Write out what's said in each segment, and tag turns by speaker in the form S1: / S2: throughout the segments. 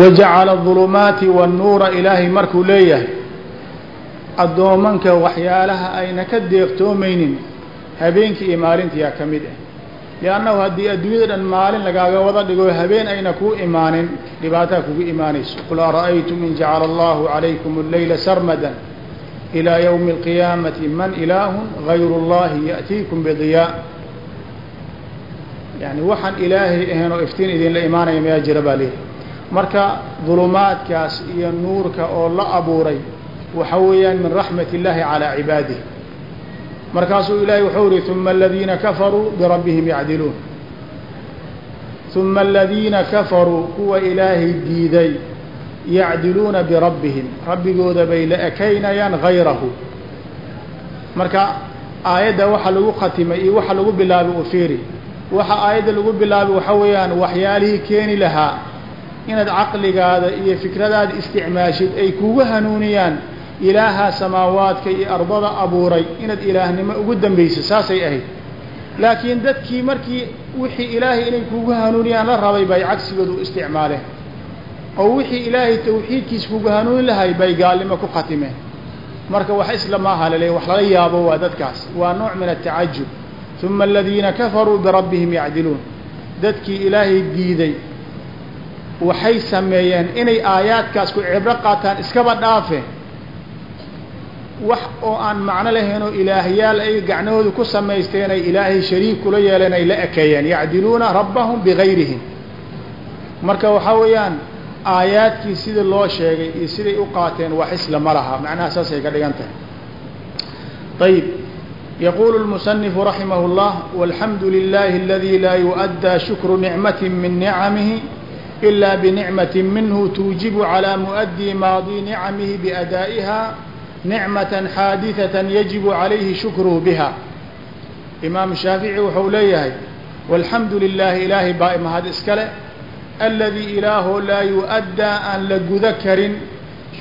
S1: wajacala adulumaati wannuura ilaahay markuu leeyahay addoomanka waxyaalaha ayna ka deeqtoomaynin habeenkii iyo maalintiyaa ka mid ah liannahu haddii adduunyada dhan maalin lagaaga wada dhigo habeen ayna kuu imaanin dhibaataa kugu imaanayso qul ara'aytum in jacala allahu calaykum alleyla sarmadan ilaa yowmi alqiyaamati man ilaahun gayru اllahi ya'tiikum bidiyaa yani waxaan ilaahay ahayn oo iftiin idinla imaanaya mayaa jira baa leeyahy marka dulumaadkaas iyo nuurka oo la abuuray waxa weeyaan min raxmat اllahi calىa cibaadihi. Markaasuu ilahay wuxuu yihi uma aladiina kafaruu birabbihim yacdiluun. Uma aladiina kafaruu kuwa ilaahay diiday yacdiluuna birabbihim rabbigooda bay la ekaynayaan gayrahu marka aayadda waxa lagu khatimay iyo waxa lagu bilaabay u fiiri waxa aayadda lagu bilaabay waxa weeyaan waxyaalihii keeni lahaa inaad caqligaada iyo fikradaada isticmaashid ay kugu hanuuniyaan ilaaha samaawaadka iyo ardada abuuray inaad ilaahnimo ugu dambayso saasay ahayd. Laakiin dadkii markii wixii ilaahay inay kugu hanuuniyaan la rabay bay cagsigooda u isticmaaleen. Oo wixii ilaahay tawxiidkiisa kugu hanuuni lahay bay gaalnimo ku khatimeen. Marka wax isla maaha laleey wax lala yaabo waa dadkaas. Waa nooc min atacajub uma aladiina kafaruu birabbihim yacdiluun. Dadkii ilaahay diiday waxay sameeyeen inay aayaadkaas ku cibro qaataan iskaba dhaafe wax oo aan macno lahayn oo ilaahyaal ay gacnahooda ku samaysteen ay ilaahay shariik kula yeeleen ay la ekeeyeen yacdiluuna rabbahum bigayrihim marka waxaa weeyaan aayaadkii sidii loo sheegay iyo siday u qaateen wax isla ma laha macnaha saasay ka dhigan tahay ayib yaqulu اlmusanifu raximah اllah walxamdu lilahi aladi laa yuؤaddaa shukru nicmati min nicamihi ila binicmati minhu tuujibu calى muؤdii maadi nicamihi biadaa'iha nicmatan xaadidatan yajibu calayhi shukruhu biha imaam shaafici wuxuu leeyahay walxamdu lilaahi ilaahay baa mahad iskale aladii ilaahoo laa yu-addaa aan la guda karin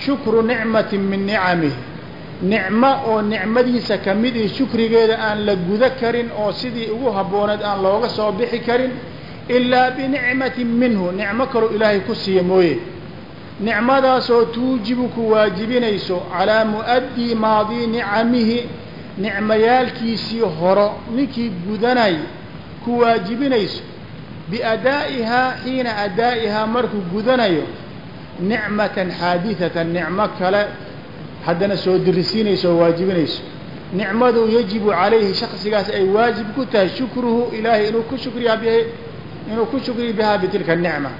S1: shukru nicmatin min nicamihi nicmo oo nicmadiisa ka mid ihi shukrigeeda aan la guda karin oo sidii ugu habbooneed aan looga soo bixi karin ilaa binicmatin minhu nicmo kaloo ilaahay ku siiya mooye nicmadaasoo tuujibu ku waajibinayso calaa mu'addii maadii nicamihi nicmayaalkiisii horo ninkii gudanay ku waajibinayso biadaa'ihaa xiina adaa'ihaa markuu gudanayo nicmatan xaadidatan nicmo kale haddana soo dirisiinayso oo waajibinayso nicmadu yajibu calayhi shaksigaas ay waajib ku tahay shukruhu ilaahay inuu ku shukriyaa b inuu ku shukriya bihaa bitilka nicma.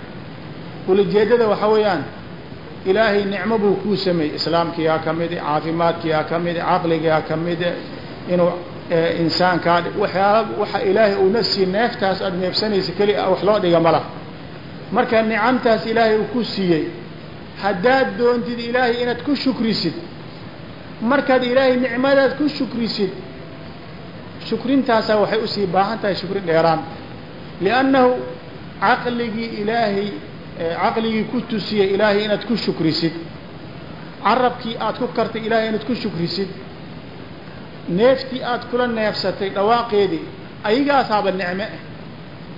S1: Ulajeedada waxaa weeyaan ilaahay nicmo buu kuu sameeyey islaamkiyaa ka mid caafimaadkiyaa ka mid caqligaa ka mid inuu insaankaa waxyaala waxa ilaahay uuna sii neeftaas aada neefsanaysa a wax loo dhiga mala marka nicamtaas ilaahay uu ku siiyey haddaad doontid ilaahay inaad ku shukrisid markaad ilaahay nicmadaad ku shukrisid shukrintaasaa waxay u sii baahan tahay shukrin dheeraan liannahu caqligii ilaahay caqligii ku tusiyey ilaahay inaad ku shukrisid carabkii aad ku kartay ilaahay inaad ku shukrisid neeftii aad kula neefsatay dhawaaqeedii ayagaasaaba nicme ah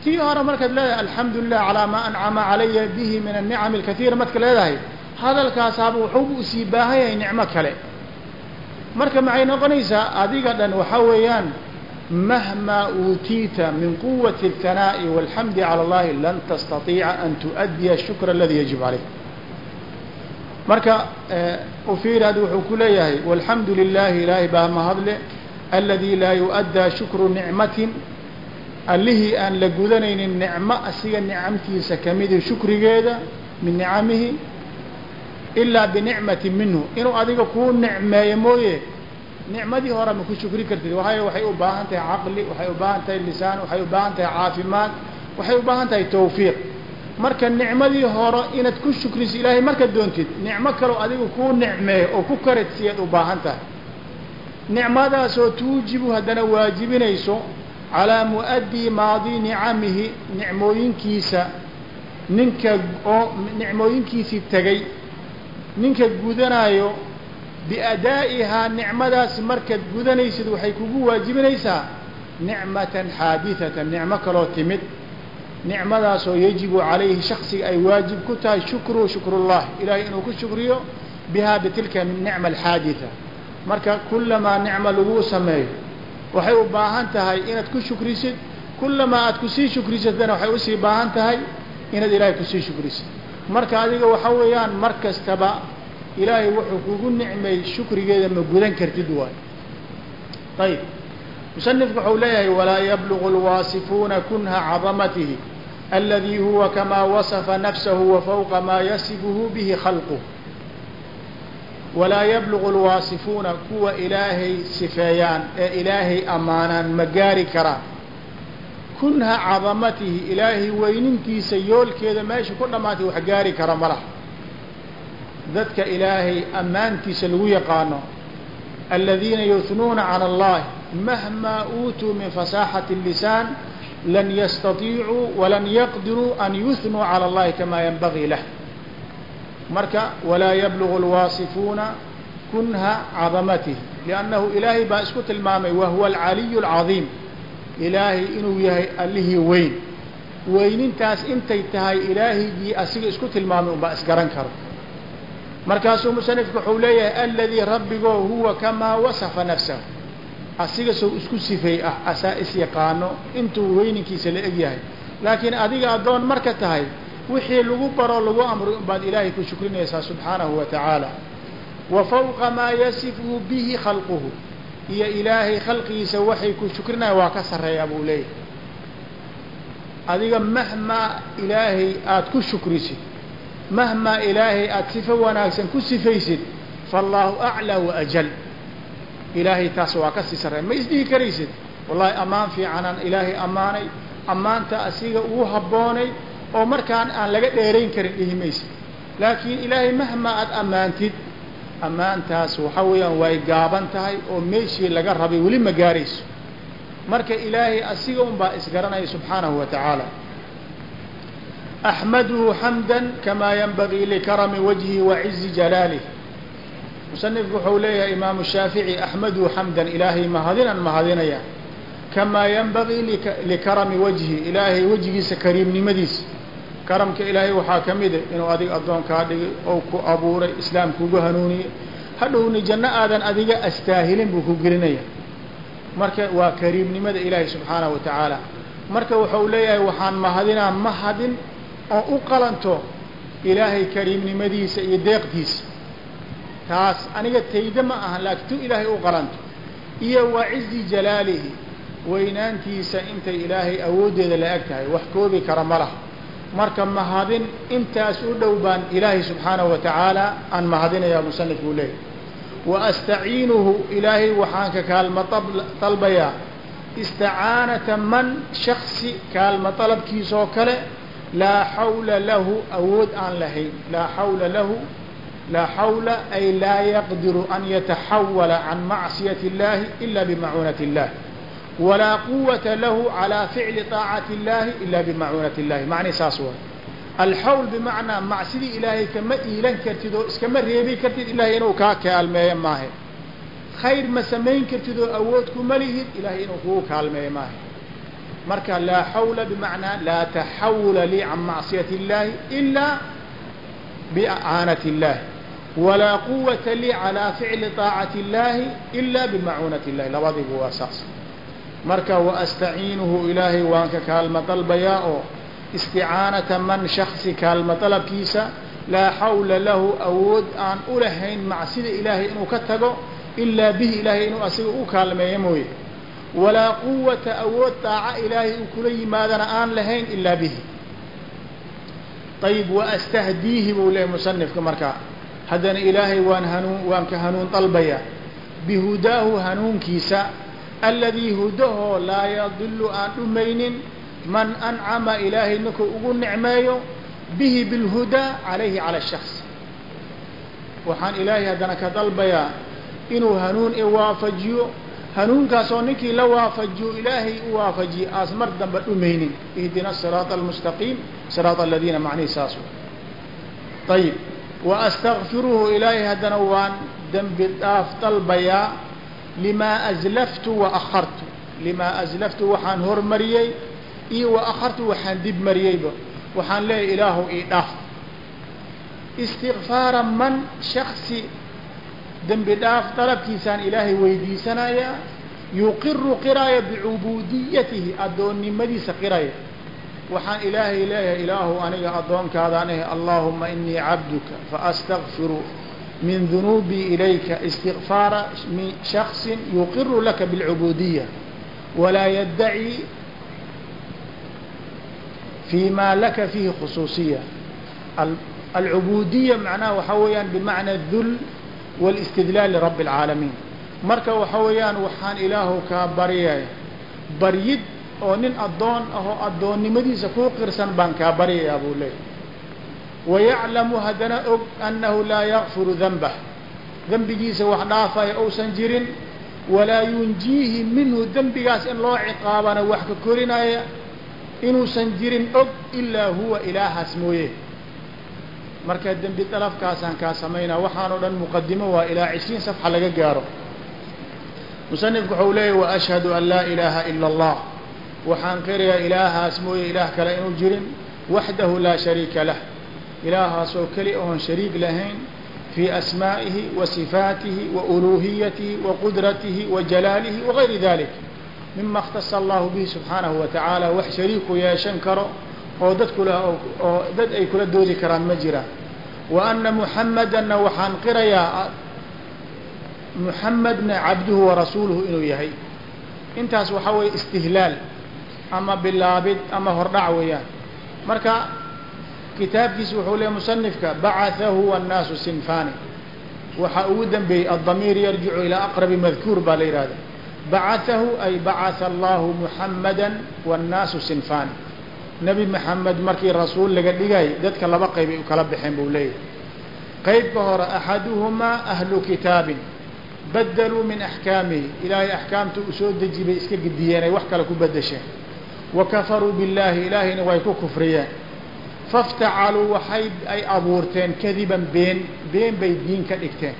S1: tii hore markaad leedahay alxamdu lilah calaa maa ancama calaya bihi min annicami alkaiira marka leedahay hadalkaasaaba wuxuuba u sii baahan yahay nicmo kale marka maxay noqonaysaa adiga dhan waxaa weeyaan mahmaa uutiita min quwati اlhanaa'i walxamdi cala اllahi lan tastatiica an tuؤaddiya shukra aladii yajib calayk marka ufiir hadda wuxuu ku leeyahay walxamdu lilaahi ilaahay baa mahadle aladii laa yuؤaddaa shukru nicmatin allihii aan la gudanaynin nicmo asiga nicamtiisa kamidi shukrigeeda min nicamihi ilaa binicmati minhu inuu adiga kuu nicmeeyo mooye nicmadii hore ma ku shukri kartid. Waayo waxay u baahan tahay caqli waxay u baahan tahay lisaan waxay u baahan tahay caafimaad waxay u baahan tahay tawfiiq. Marka nicmadii hore inaad ku shukriso ilaahay markaad doontid nicmo kaloo adiga kuu nicmeeyo oo ku karadsiyaad u baahan tahay. Nicmadaasoo tuujibu haddana waajibinayso calaa mu'addii maadii nicamihi nicmooyinkiisa ninka oo nicmooyinkiisii tegay ninka gudanaayo biadaa'ihaa nicmadaas markaad gudanaysid waxay kugu waajibinaysaa nicmatan xaadidatan nicmo kaloo timid. Nicmadaasoo yajibu calayhi shaksiga ay waajib ku tahay shukruhu shukrullahi ilaahay inuu ku shukriyo bihaa bitilka nicma alxaaditha. Marka kulamaa nicmo laguu sameeyo waxay u baahan tahay inaad ku shukrisid kulamaa aad ku sii shukrisadana waxay u sii baahan tahay inaad ilaahay ku sii shukrisid. Marka adiga waxa weeyaan mar kastaba ilaahay wuxuu kugu nicmay shukrigeeda ma gudan kartid waay. Ayib musanifku wuxuu leeyahay walaa yablugu alwaasifuuna kunha cadamatihi aladi huwa kamaa wasafa nafsahu wa fawqa maa yasifuhu bihi khalquh walaa yablugu alwaasifuuna kuwa ilaahay sifeeyaan ee ilaahay ammaanaan ma gaari karaan. Kunha cadamatihi ilaahay weynintiisa yoolkeeda meesha ku dhammaatay wax gaari kara ma dadka ilaahay ammaantiisa lagu yaqaano aladiina yuhnuuna cala allahi mahmaa uutuu min fasaaxati اlisaan lan yastatiicuu walan yaqdiruu an yuhnuu cala allahi kamaa yanbagii lah. Marka walaa yablugu alwaasifuuna kunha cadamatihi liannahu ilaahay baa isku tilmaamay wahuwa alcaliyu alcadiim ilaahay inuu yahay allihii weyn. Weynintaas intay tahay ilaahigii asiga isku tilmaamay unbaa isgaran karo markaasuu musanifku wuxuu leeyahay aladii rabbigoo huwa kamaa wasafa nafsahu. Asiga sow isku sifay ah asaa is yaqaano intuu weyninkiisa la eg yahay laakiin adiga addoon marka tahay wixii lagu baro lagu amray unbaad ilaahay ku shukrinaysaa subxaanahu wa tacaala. Wa fawqa maa yasifuhu bihi khalquhu. Iyo ilaahay khalqigiisa waxay ku shukrinaya waa ka sarreeyaa buu leeyahay. Adiga mahmaa ilaahay aada ku shukrisid mahmaa ilaahay aada sifo wanaagsan ku sifaysid faallaahu aclaa wa ajal. Ilaahay taas waa ka sii sarreeya ma isdhihi karaysid? Wallahi ammaan fiicanaan ilaahay ammaanay ammaanta asiga ugu habboonay oo markaan aan laga dheerayn karin dhihi maysid. Laakiin ilaahay mahmaa aada ammaantid ammaantaas waxa weeyaan way gaaban tahay oo meeshii laga rabay weli ma gaarayso. Marka ilaahay asiga un baa isgaranaya subxaanahu wa tacaala xamda kamaa yanbagii likarami wajhi wa cizi jalaalih musanifku wuxuu leeyahay imaamu shaafici axmaduhu xamdan ilaahay mahadinan mahadinaya kamaa yanbagii likarami wajhi ilaahay wejigiisa kariimnimadiisa karamka ilaahay waxaa ka mida inuu adiga addoonkaa dhigay oo ku abuuray islaam kugu hanuuniyey hadhowni janno aadan adiga astaahilin buu ku gelinaya marka waa kariimnimada ilaahay subxaanahu wa tacaala marka wuxuu leeyahay waxaan mahadinaa mahadin oo u qalanto ilaahay kariimnimadiisa iyo deeqtiisa taas aniga tayda ma ahan laakiin tu ilaahay u qalanto. Iyo wa cizi jalaalihi weynaantiisa intay ilaahay awooddeeda la eg tahay wax koobi kara ma laha. Marka mahadin intaas u dhow baan ilaahay subxaanahu wa tacaala aan mahadinayaa musanif buu leeyahy wa astaciinuhu ilaahay waxaan ka kaalmo dalbayaa isticaanata man shaksi kaalmo dalabkiisoo kale laa xawla lahu awood aan lahayn laa xawla lahu laa xawla ay laa yaqdiru an yataxawala can macsiyati اllahi ila bimacuunati اllah walaa quwata lahu calaa ficli طaacati اllahi ila bimacuunati اllahi macni saas way alxawl bimacnaa macsidii ilaahay kama iilan kartid oo iskama reebi kartid ilahay inuu kaa kaalmeeyo maahe khayr ma samayn kartid oo awood kuma lihid ilahay inuu kugu kaalmeeyo maahe marka laa xawla bimacnaa laa taxawula lii can macsiyati اllahi ilaa biacaanati اllahi walaa quwata lii calaa ficli طaacati اllahi ila bimacuunati اllahi labadiiba waa saas marka waastaciinuhu ilaahay waan ka kaalmo dalbayaa oo isticaanata man shaksi kaalmo dalabkiisa laa xawla lahu awood aan u lahayn macsida ilaahay inuu ka tago ilaa bihi ilaahay inuu asiga u kaalmeeyo mooye walaa quwata awood daaca ilaahay uu kula yimaadana aan lahayn ilaa bihi. Ayib waastahdiihi buu leeyahy musanifka markaa haddana ilaahay waan hanuun waan ka hanuun dalbayaa bihudaahu hanuunkiisa aladii hudahoo laa yadilu aan dhumaynin man ancama ilaahay ninkuu ugu nicmeeyo bihi bilhudaa calayhi cala shaks waxaan ilaahay haddana ka dalbayaa inuu hanuun i waafajiyo hanuunkaasoo ninkii la waafajiyo ilaahay u waafajiye aas mar damba dhumaynin. Ihdina siraata almustaqiim siraata aladiina macnihi saas ayib wa astakfiruhu ilaahay haddana waan dembi dhaaf dalbayaa limaa aslaftu wa akhartu. Limaa aslaftu waxaan hormariyey iyo wa akhartu waxaan dib mariyeyba waxaan leeyahay ilaahu ii dhaaf. Istikfaara man shaksi dembi dhaaf dalabkiisaan ilaahay weydiisanayaa yuqiru qiraya bicubuudiyatihi addoonnimadiisa qiraya. Waxaan ilaahay leeyahay ilaahu aniga addoonkaadaan ahe allaahuma inii cabduka faastakfiru min dunuubii ilayka istikfaara min shaksin yuqiru laka bilcubuudiya walaa yaddaci fi ma laka fiihi khusuusiya alcubuudiya macnaha waxaa weeyaan bimacna dul wاlاstidlaal lirabbi اlcaalamiin marka waxa weeyaan waxaan ilaahu kaa baryaya baryid oo nin addoon ahoo addoonnimadiisa kuu qirsan baan kaa baryayaa buu leeyahy wayaclamu haddana og annahu laa yakfiru danbah dembigiisa wax dhaafaya ousan jirin walaa yunjiihi minhu dembigaas in loo ciqaabana wax ka korinaya inuusan jirin og ilaa huwa ilaahaas mooye marka dembi dalafkaasaan kaa samaynaa waxaan oo dhan muqadimo waa ilaa cishriin safxa laga gaaro. Musanifku waxau leeyahy waashhadu an laa ilaaha ila allah. Waxaan qirayaa ilaahaas mooye ilaah kale inuu jirin waxdahu laa shariika lah. Ilaahaas oo keli oon shariik lahayn fii asmaa'ihi wa sifaatihi wa uluuhiyatihi wa qudratihi wa jalaalihi wagayri dalik mima اkhtasa allahu bihi subxaanahu wa tacaala wax shariiku yeeshan karo oo dad oo dad ay kula doodi karaan ma jiraan wa ana muxamadanna waxaan qirayaa muxamedna cabduhu wa rasuuluhu inuu yahay. Intaas waxaa weeye istihlaal ama bilaabid ama hordhac weeyaan. Marka kitaabkiisa wuxuu leeyahy musanifka bacathahu wannaasu sinfani waxaa ugu dambeeyey addamiir yarjicu ilaa aqrabi madkuur baa la yihahda bacathahu ay bacatha allahu muxamada wannaasu sinfani nebi maxamed markii rasuul laga dhigay dadka laba qayb ay u kala baxeen buu leeyahay. Qaybka hore axaduhumaa ahlu kitaabin badaluu min axkaamihi ilaahay axkaamta uu soo deji bay iska gediyeen ay wax kale ku bedesheen wa kafaruu billaahi ilaahayna way ku kufriyeen. Faftacaluu waxay ay abuurteen kadiban been been bay diin ka dhigteen.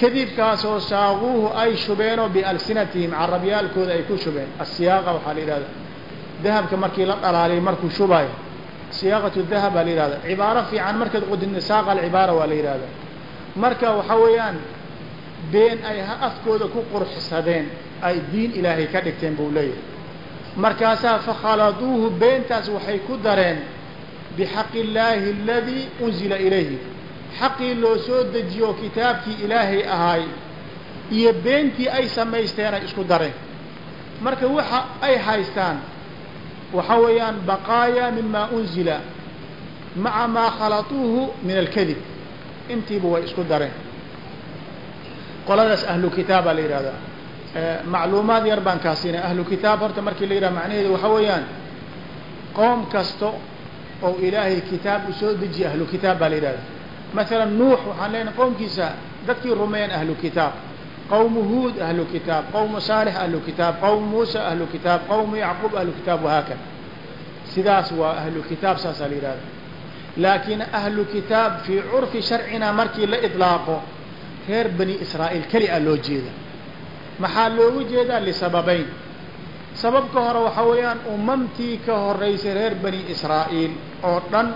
S1: Kadibkaasoo saaquuhu ay shubeenoo bialsinatihim carabyaalkooda ay ku shubeen. Asiyaaqa waxaa la yidhahda dahabka markii la dhalaaliyay markuu shubaayo siyaaqatu dahab baa la yihahda cibaaro fiican markaad qodin saaqa alcibaara waa la yihahda marka waxaa weeyaan been ay afkooda ku qurxsadeen ay diin ilaahay ka dhigteen buu leeyahay. Markaasaa fakhaladuuhu beentaas waxay ku dareen bixaqi illaahi aladii unzila ilayhi. Xaqii loo soo dejiyo kitaabkii ilaahay ahaay iyo beentii ay samaysteen ay isku dareen. Marka waxa ay haystaan waxa weeyaan baqaaya mima unzila maca maa khalatuuhu min alkadib intiiba way isku dareen. Qoladaas ahlu kitaab baa la yihahdaa macluumaad yar baan kaa siinay. Ahlu kitaab horta markii la yidhaha macnaheedu waxa weeyaan qoom kasto oo ilaahay kitaab u soo dejiya ahlu kitaab baa la yidhahda masalan nuux waxaan leenahay qowmkiisa dadkii rumeeyeen ahlu kitaab qowmu huud ahlu kitaab qowmu saalix ahlu kitaab qowmu muusa ahlu kitaab qowmu yacquub ahlu kitaab wahaakada sidaas waa ahlu kitaab saasaa la yihahda laakiin ahlu kitaab fii curfi sharcina markii la idlaaqo reer bani israa'iil keli a loo jeeda maxaa loogu jeedaa lisababayn sababka hore waxaa weeyaan umamtii ka horeysay reer bani israa'iil oo dhan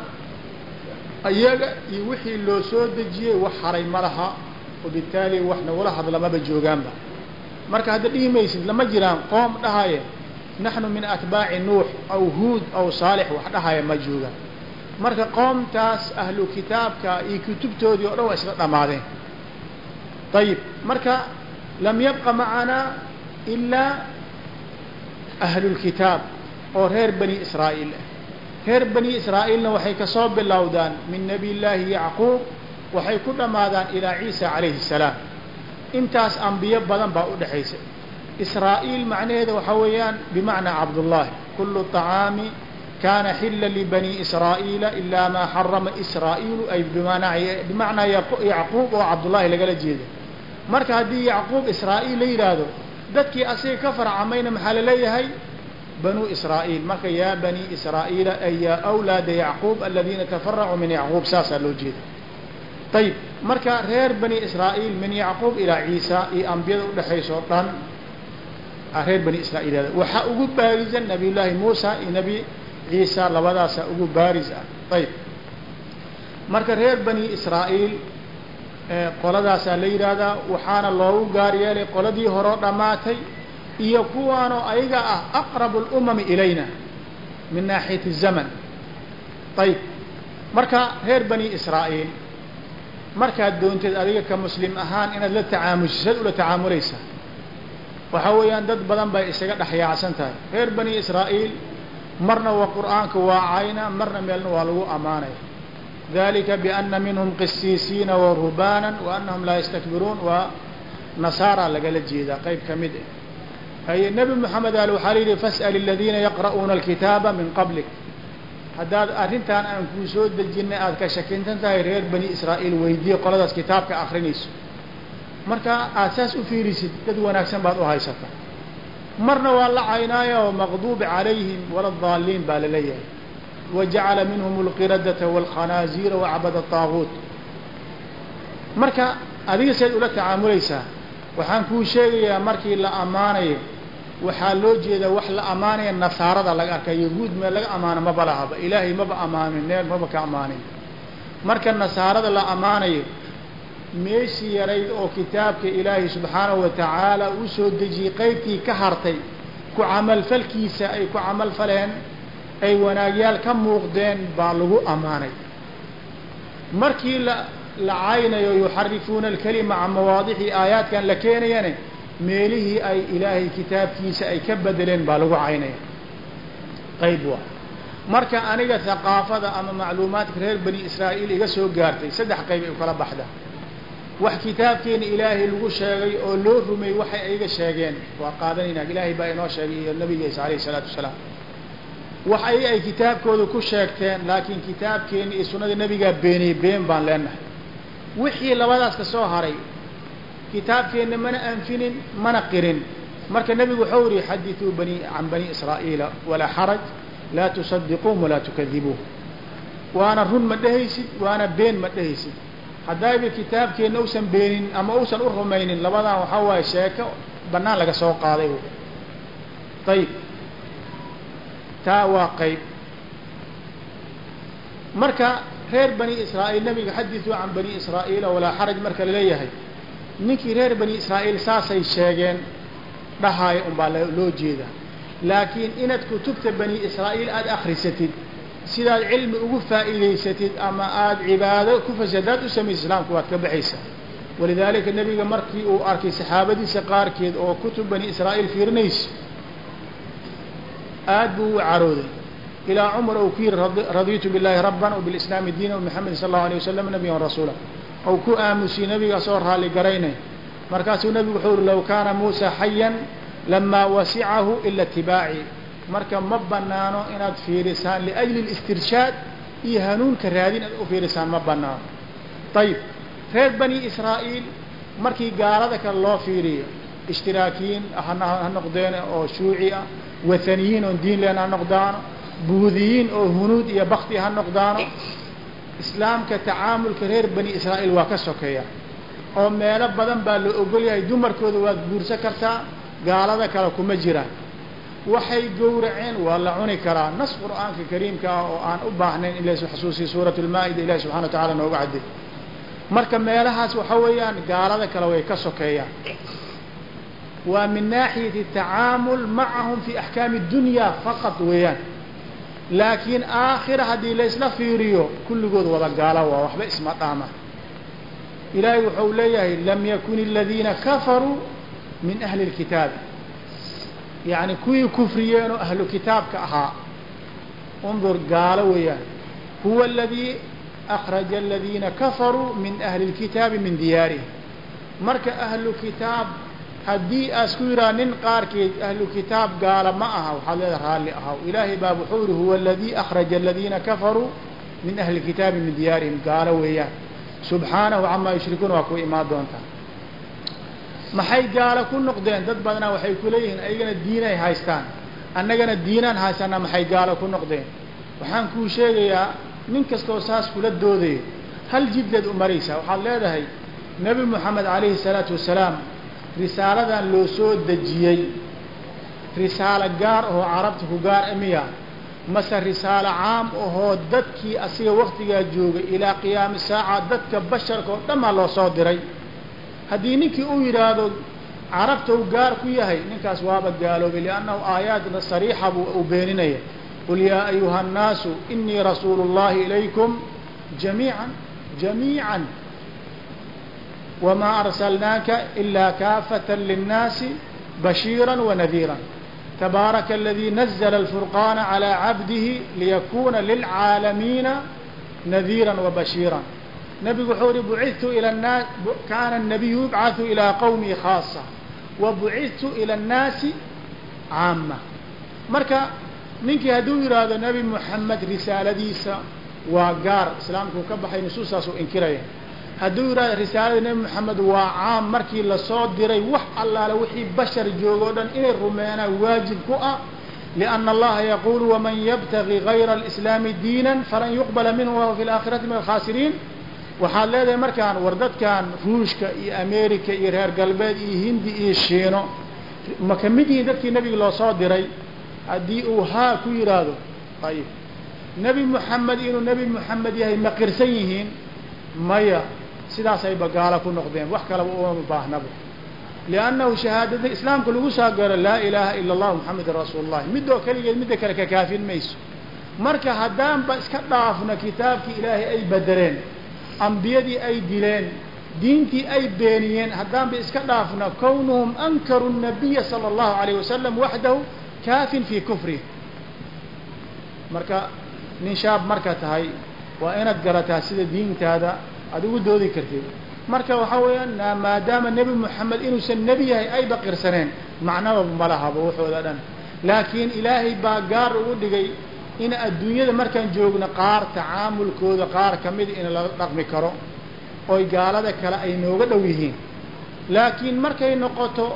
S1: iyaga iyo wixii loo soo dejiyey wax haray ma wabitaali wax nagula hadlamaba joogaanba. Marka hadda dhihi maysid lama jiraan qoom dhahaya naxnu min atbaaci nuux aw huud aw saalix wax dhahaya ma joogaan marka qoomtaas ahlu kitaabka iyo kutubtoodii o dhan waa isla dhammaadeen ayib marka lam yabqa macanaa ilaa ahlulkitaab oo reer bani israa'iil. Ah reer bani israa'iilna waxay ka soo bilowdaan min nabiy llaahi yacquub waxay ku dhammaadaan ilaa ciisa calayhi salaam. Intaas ambiyo badan baa u dhexaysa israa'iil macnaheeda waxaa weeyaan bimacnaa cabdullaahi kullu طacaami kaana xila libani israa'iila ilaa maa xarama israa'iilu. Ay bimacnaa yacquub oo cabdullaahi lagala jeeda marka haddii yacquub israa'iil la yidhaahdo dadkii asiga ka farcamayna maxaa la leeyahay? Banuu israa'iil. Marka yaa bani israa'iila ay yaa awlaada yacquub aladiina tafaracuu min yacquub saasaa loo jeeda ayib marka reer bani israa'iil min yacquub ilaa ciisa iyo ambiyada udhexaysoo dhan ah, reer bani israaiileeda waxaa ugu baarisan nabiyullaahi muusa iyo nabi ciisa labadaasa ugu baaris ah. Ayib marka reer bani israa'iil eh, qoladaasaa la yidhaahdaa waxaana loogu gaar yeelay qoladii horeo dhammaatay iyo kuwaanoo ayaga ah aqrabu اlumami ilayna min naaxiyati zaman. Ayib marka reer bani israa'iil markaad doonteed adiga ka muslim ahaan inaad la tacaamusho saad ula tacaamulaysaa waxaa weeyaan dad badan bay isaga dhexyaacsan tahay. Reer bani israa'iil marna waa qur'aanka waa cayna marna meelna waa lagu ammaanaya dalika biana minhum qisiisiina wa ruhbaana wa anahum laa yastakbiruun waa nasaara lagala jeedaa qayb ka mid ah haye nebi moxamed al waxaa la yidhi fas'al aladiina yaqra'uuna alkitaaba min qablik haddaad arrintan aan kuu soo dejinay aad ka shakinsan tahay reer bani israa'iil weydiiye qoladaas kitaabka akrinayso marka aad saas u fiirisid dad wanaagsan baad u haysataa marna waa la caynaayo maqduubi calayhim wala daaliin baa la leeyahay wajacala minhum alqiradata waalkhanaaziira wacbada taaguut marka adiga seed ula tacaamulaysaa waxaan kuu sheegayaa markii la ammaanayo waxaa loo jeedaa wax la ammaanaya nasaarada laga arka yahuud meel laga ammaano maba lahaba. Ilaahay maba ammaanin neer maba ka ammaanin marka nasaarada la ammaanayo meeshii yarayd oo kitaabka ilaahay subxaanahu wa tacaala uu soo dejiyey qaybtii ka hartay ku camalfalkiisa ay ku camalfaleen ay wanaagyaal ka muuqdeen baa lagu ammaanay markii la la caynayo yuxarifuuna alkelima can mawaadixii aayaadkan la keenayane meelihii ay ilaahay kitaabkiisa ay ka bedeleen baa lagu caynaya. Qayb waa. Marka aniga haqaafada ama macluumaadka reer bani israa'iil iga soo gaartay saddex qayb ay u kala baxdaa wax kitaabkeena ilaahay lagu sheegay oo loo rumey waxay iga sheegeen. Waa qaadanaynaa ilaahay baa inoo sheegay iyo nabigiisa alayh isalaatu wasalaam. Wax ayaga ay kitaabkooda ku sheegteen laakiin kitaabkeena iyo sunnada nebigaa beeniyey been baan leenahay. Wixii labadaas ka soo haray kitaabkeenna mana anfinin mana qirin. Marka nebigu wuxuu yihi xadiثuu bani can bani israa'iila walaa xaraj laa tusadiquuhum walaa tukadibuuh. Waana run ma dhehaysid waana been ma dhehaysid haddayba kitaabkeenna usan beenin ama usan u rumaynin labadan waxaa waaye sheeko bannaan laga soo qaaday ayib taa waa qayb. Marka reer bani israa'iil nabiga xadiثuu can bani israa'iila walaa xaraj marka la leeyahay ninkii reer bani israa'iil saasay sheegeen dhahaayo unbaa loo jeedaa. Laakiin inaad kutubta bani israa'iil aada akrisatid sidaad cilmi ugu faa'iidaysatid ama aada cibaado ku fasadaad u samaysa islaamku waad ka baxaysaa. Walidaalika nebiga markii uu arkay saxaabadiisa qaarkeed oo kutub bani israa'iil fiirinaysa aad buu u carooday. Ilaa cumar ou ku yidhi radiitu biاllahi rabban wbilislaami diina wbixamedi sal allahu alay wasalam nabiyan rasuula ou ku aamusiyey nabiga soo raali markaasuu nebigu wuxuu yihi low kaana muusa xayan lamaa wasicahu ila itibaaci marka ma banaano inaad fiirisaan liajli اlistirshaad iyo hanuunka raadin aad u fiirisaan ma banaano ayib reer bani israa'iil markii gaalada kale loo fiiriyo ishtiraakiyiin ha noqdeen oo shuuci ah wathaniyiin oon diin leen ha noqdaano buudiyiin oo hunuud iyo bakti ha noqdaano islaamka tacaamulka reer bani israa'iil waa ka sokeeya. oo meelo badan baa la ogol yahay dumarkooda waad guursan kartaa gaalada kale kuma jiraan waxay gowraceen waa la cuni karaa. Nas qur'aanka kariimka ah oo aan u baahnayn in laysu xasuusiyo suurat lmaa'ida ilahi subxana wa tacala nooga cadday marka meelahaas waxa weeyaan gaalada kale way ka sokeeyaan waa min naaxiyati tacaamul macahum fi axkaami dunya faqad weeyaan laakiin aakhira haddii laysla fiiriyo kulligood wada gaala waa waxba isma dhaama. Ilaahay wuxuu leeyahay lam yakun aladiina kafaruu min ahli اlkitaabi yacni kuwii kufriyeenoo ahlu kitaabka ahaa undur gaalo weeyaan. Huwa aladii akhraja aladiina kafaruu min ahli اlkitaabi min diyaarihim marka ahlu kitaab haddii aas ku yidhaha nin qaarkeed ahlu kitaab gaala ma aha waxaad leedaha raalli ahaw ilaahay baa wuxuu yihi huwa aladii akhraja aladiina kafaruu min ahli kitaabi min diyaarihim. Gaalo weeyaan. Subxaanahu camaa yushrikuun waa ku imaan doontaa maxay gaalo ku noqdeen? Dad badanaa waxay ku leeyihiin ayagana diinay haystaan. Annagana diinaan haysanaa maxay gaalo ku noqdeen? Waxaan kuu sheegayaa nin kastoo saas kula doodayo hal jiddeed u maraysaa. Waxaad leedahay nebi moxamed calayhi salaatu wasalaam risaaladan loo soo dejiyey. Risaalo gaar ahoo carabta ku gaar imiya. Mase risaalo caam ahoo dadkii asiga waktigaa joogay ilaa qiyaami saaca dadka basharka oo dhamaa loo soo diray. Haddii ninkii uu yidhaahdo carabta u gaar ku yahay ninkaas waaba gaaloobay liannahu aayaadna sariixa buu u beeninaya. Qul yaa ayuha annaasu innii rasuulu llaahi ilaykum jamiican jamiican wma arsalnaaka ilaa kaafata linnaasi bashiira wanadiira tabaaraka aladii nazla alfurqaana calىa cabdihi liyakuna lilcaalamiina nadiira wabashiira nabigu wuxuu uhi bucidtu ila naa kaana الnabiyu yubcaثu ilىa qowmi khaasa wabucidtu ilى الnaasi caama marka ninkii hadduu yidhaahdo nebi moxamed risaaladiisa waa gaar islaamkuu ka baxay nusuustaas uu inkiraya hadduu yidhahdo risaalada nebi moxamed waa caam markii la soo diray wax allaale wixii bashar joogo o dhan inay rumeeyaan waajib ku ah. lianna allaha yaquulu waman yabtagi gayra alislaami diinan falan yuqbala minhu wahuwa fi laakhirati min alkhaasiriin waxaad leedahay markaan war dadkan ruushka iyo america iyo reer galbeed iyo hindi iyo shiino ma ka mid yihiin dadkii nebiga loo soo diray haddii uu haa ku yidhaahdo ayib nebi moxamed inuu nebi moxamed yahay ma qirsan yihiin maya sidaasay bagaalo ku noqdeen? wax kalaba uma baahnaba liannahu shahaadada islaamka lagu soo garo laa ilaaha ila allah moxamedin rasuulu llahi midoo keligeed midda kale ka kaafin mayso marka haddaanba iska dhaafno kitaabkii ilaahay ay bedeleen ambiyadii ay dileen diintii ay beeniyeen haddaanba iska dhaafno kownuhum ankaru nabiya sala allahu alayh wasalam waxdahu kaafin fii kufrih marka nin shaab marka tahay waa inaad garataa sida diintaada aad ugu doodi kartid. Marka waxaa weeyaan maadaama nebi moxamed inuusan nebi yahay ayba qirsaneen macnaba ma lahaba waxooda dhan laakiin ilaahay baa gaar ugu dhigay in adduunyada markaan joogno qaar tacaamulkooda qaar ka mida in lala dhaqmi karo oy gaalada kale ay nooga dhow yihiin. Laakiin markay noqoto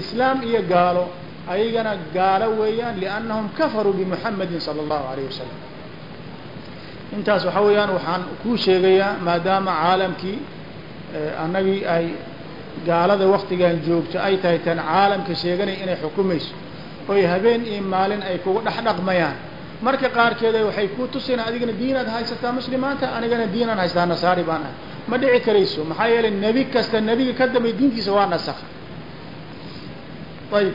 S1: islaam iyo gaalo ayagana gaalo weeyaan liannahum kafaruu bimuxamedin sala allahu alayh wasalam intaas waxaa weeyaan waxaan kuu sheegayaa maadaama caalamkii annagii ay gaalada waktigan joogto ay tahay tan caalamka sheeganaya inay xukumayso. Oy habeen iyo maalin ay kuga dhex dhaqmayaan. Marka qaarkeeda waxay ku tusayaan adigana diinaad haysataa muslimaanta anigana diinaan haystaa nasaari baan ah ma dhici karayso maxaa yeelay nebi kasta nebiga ka dambay diintiisa waa nasakha ayib.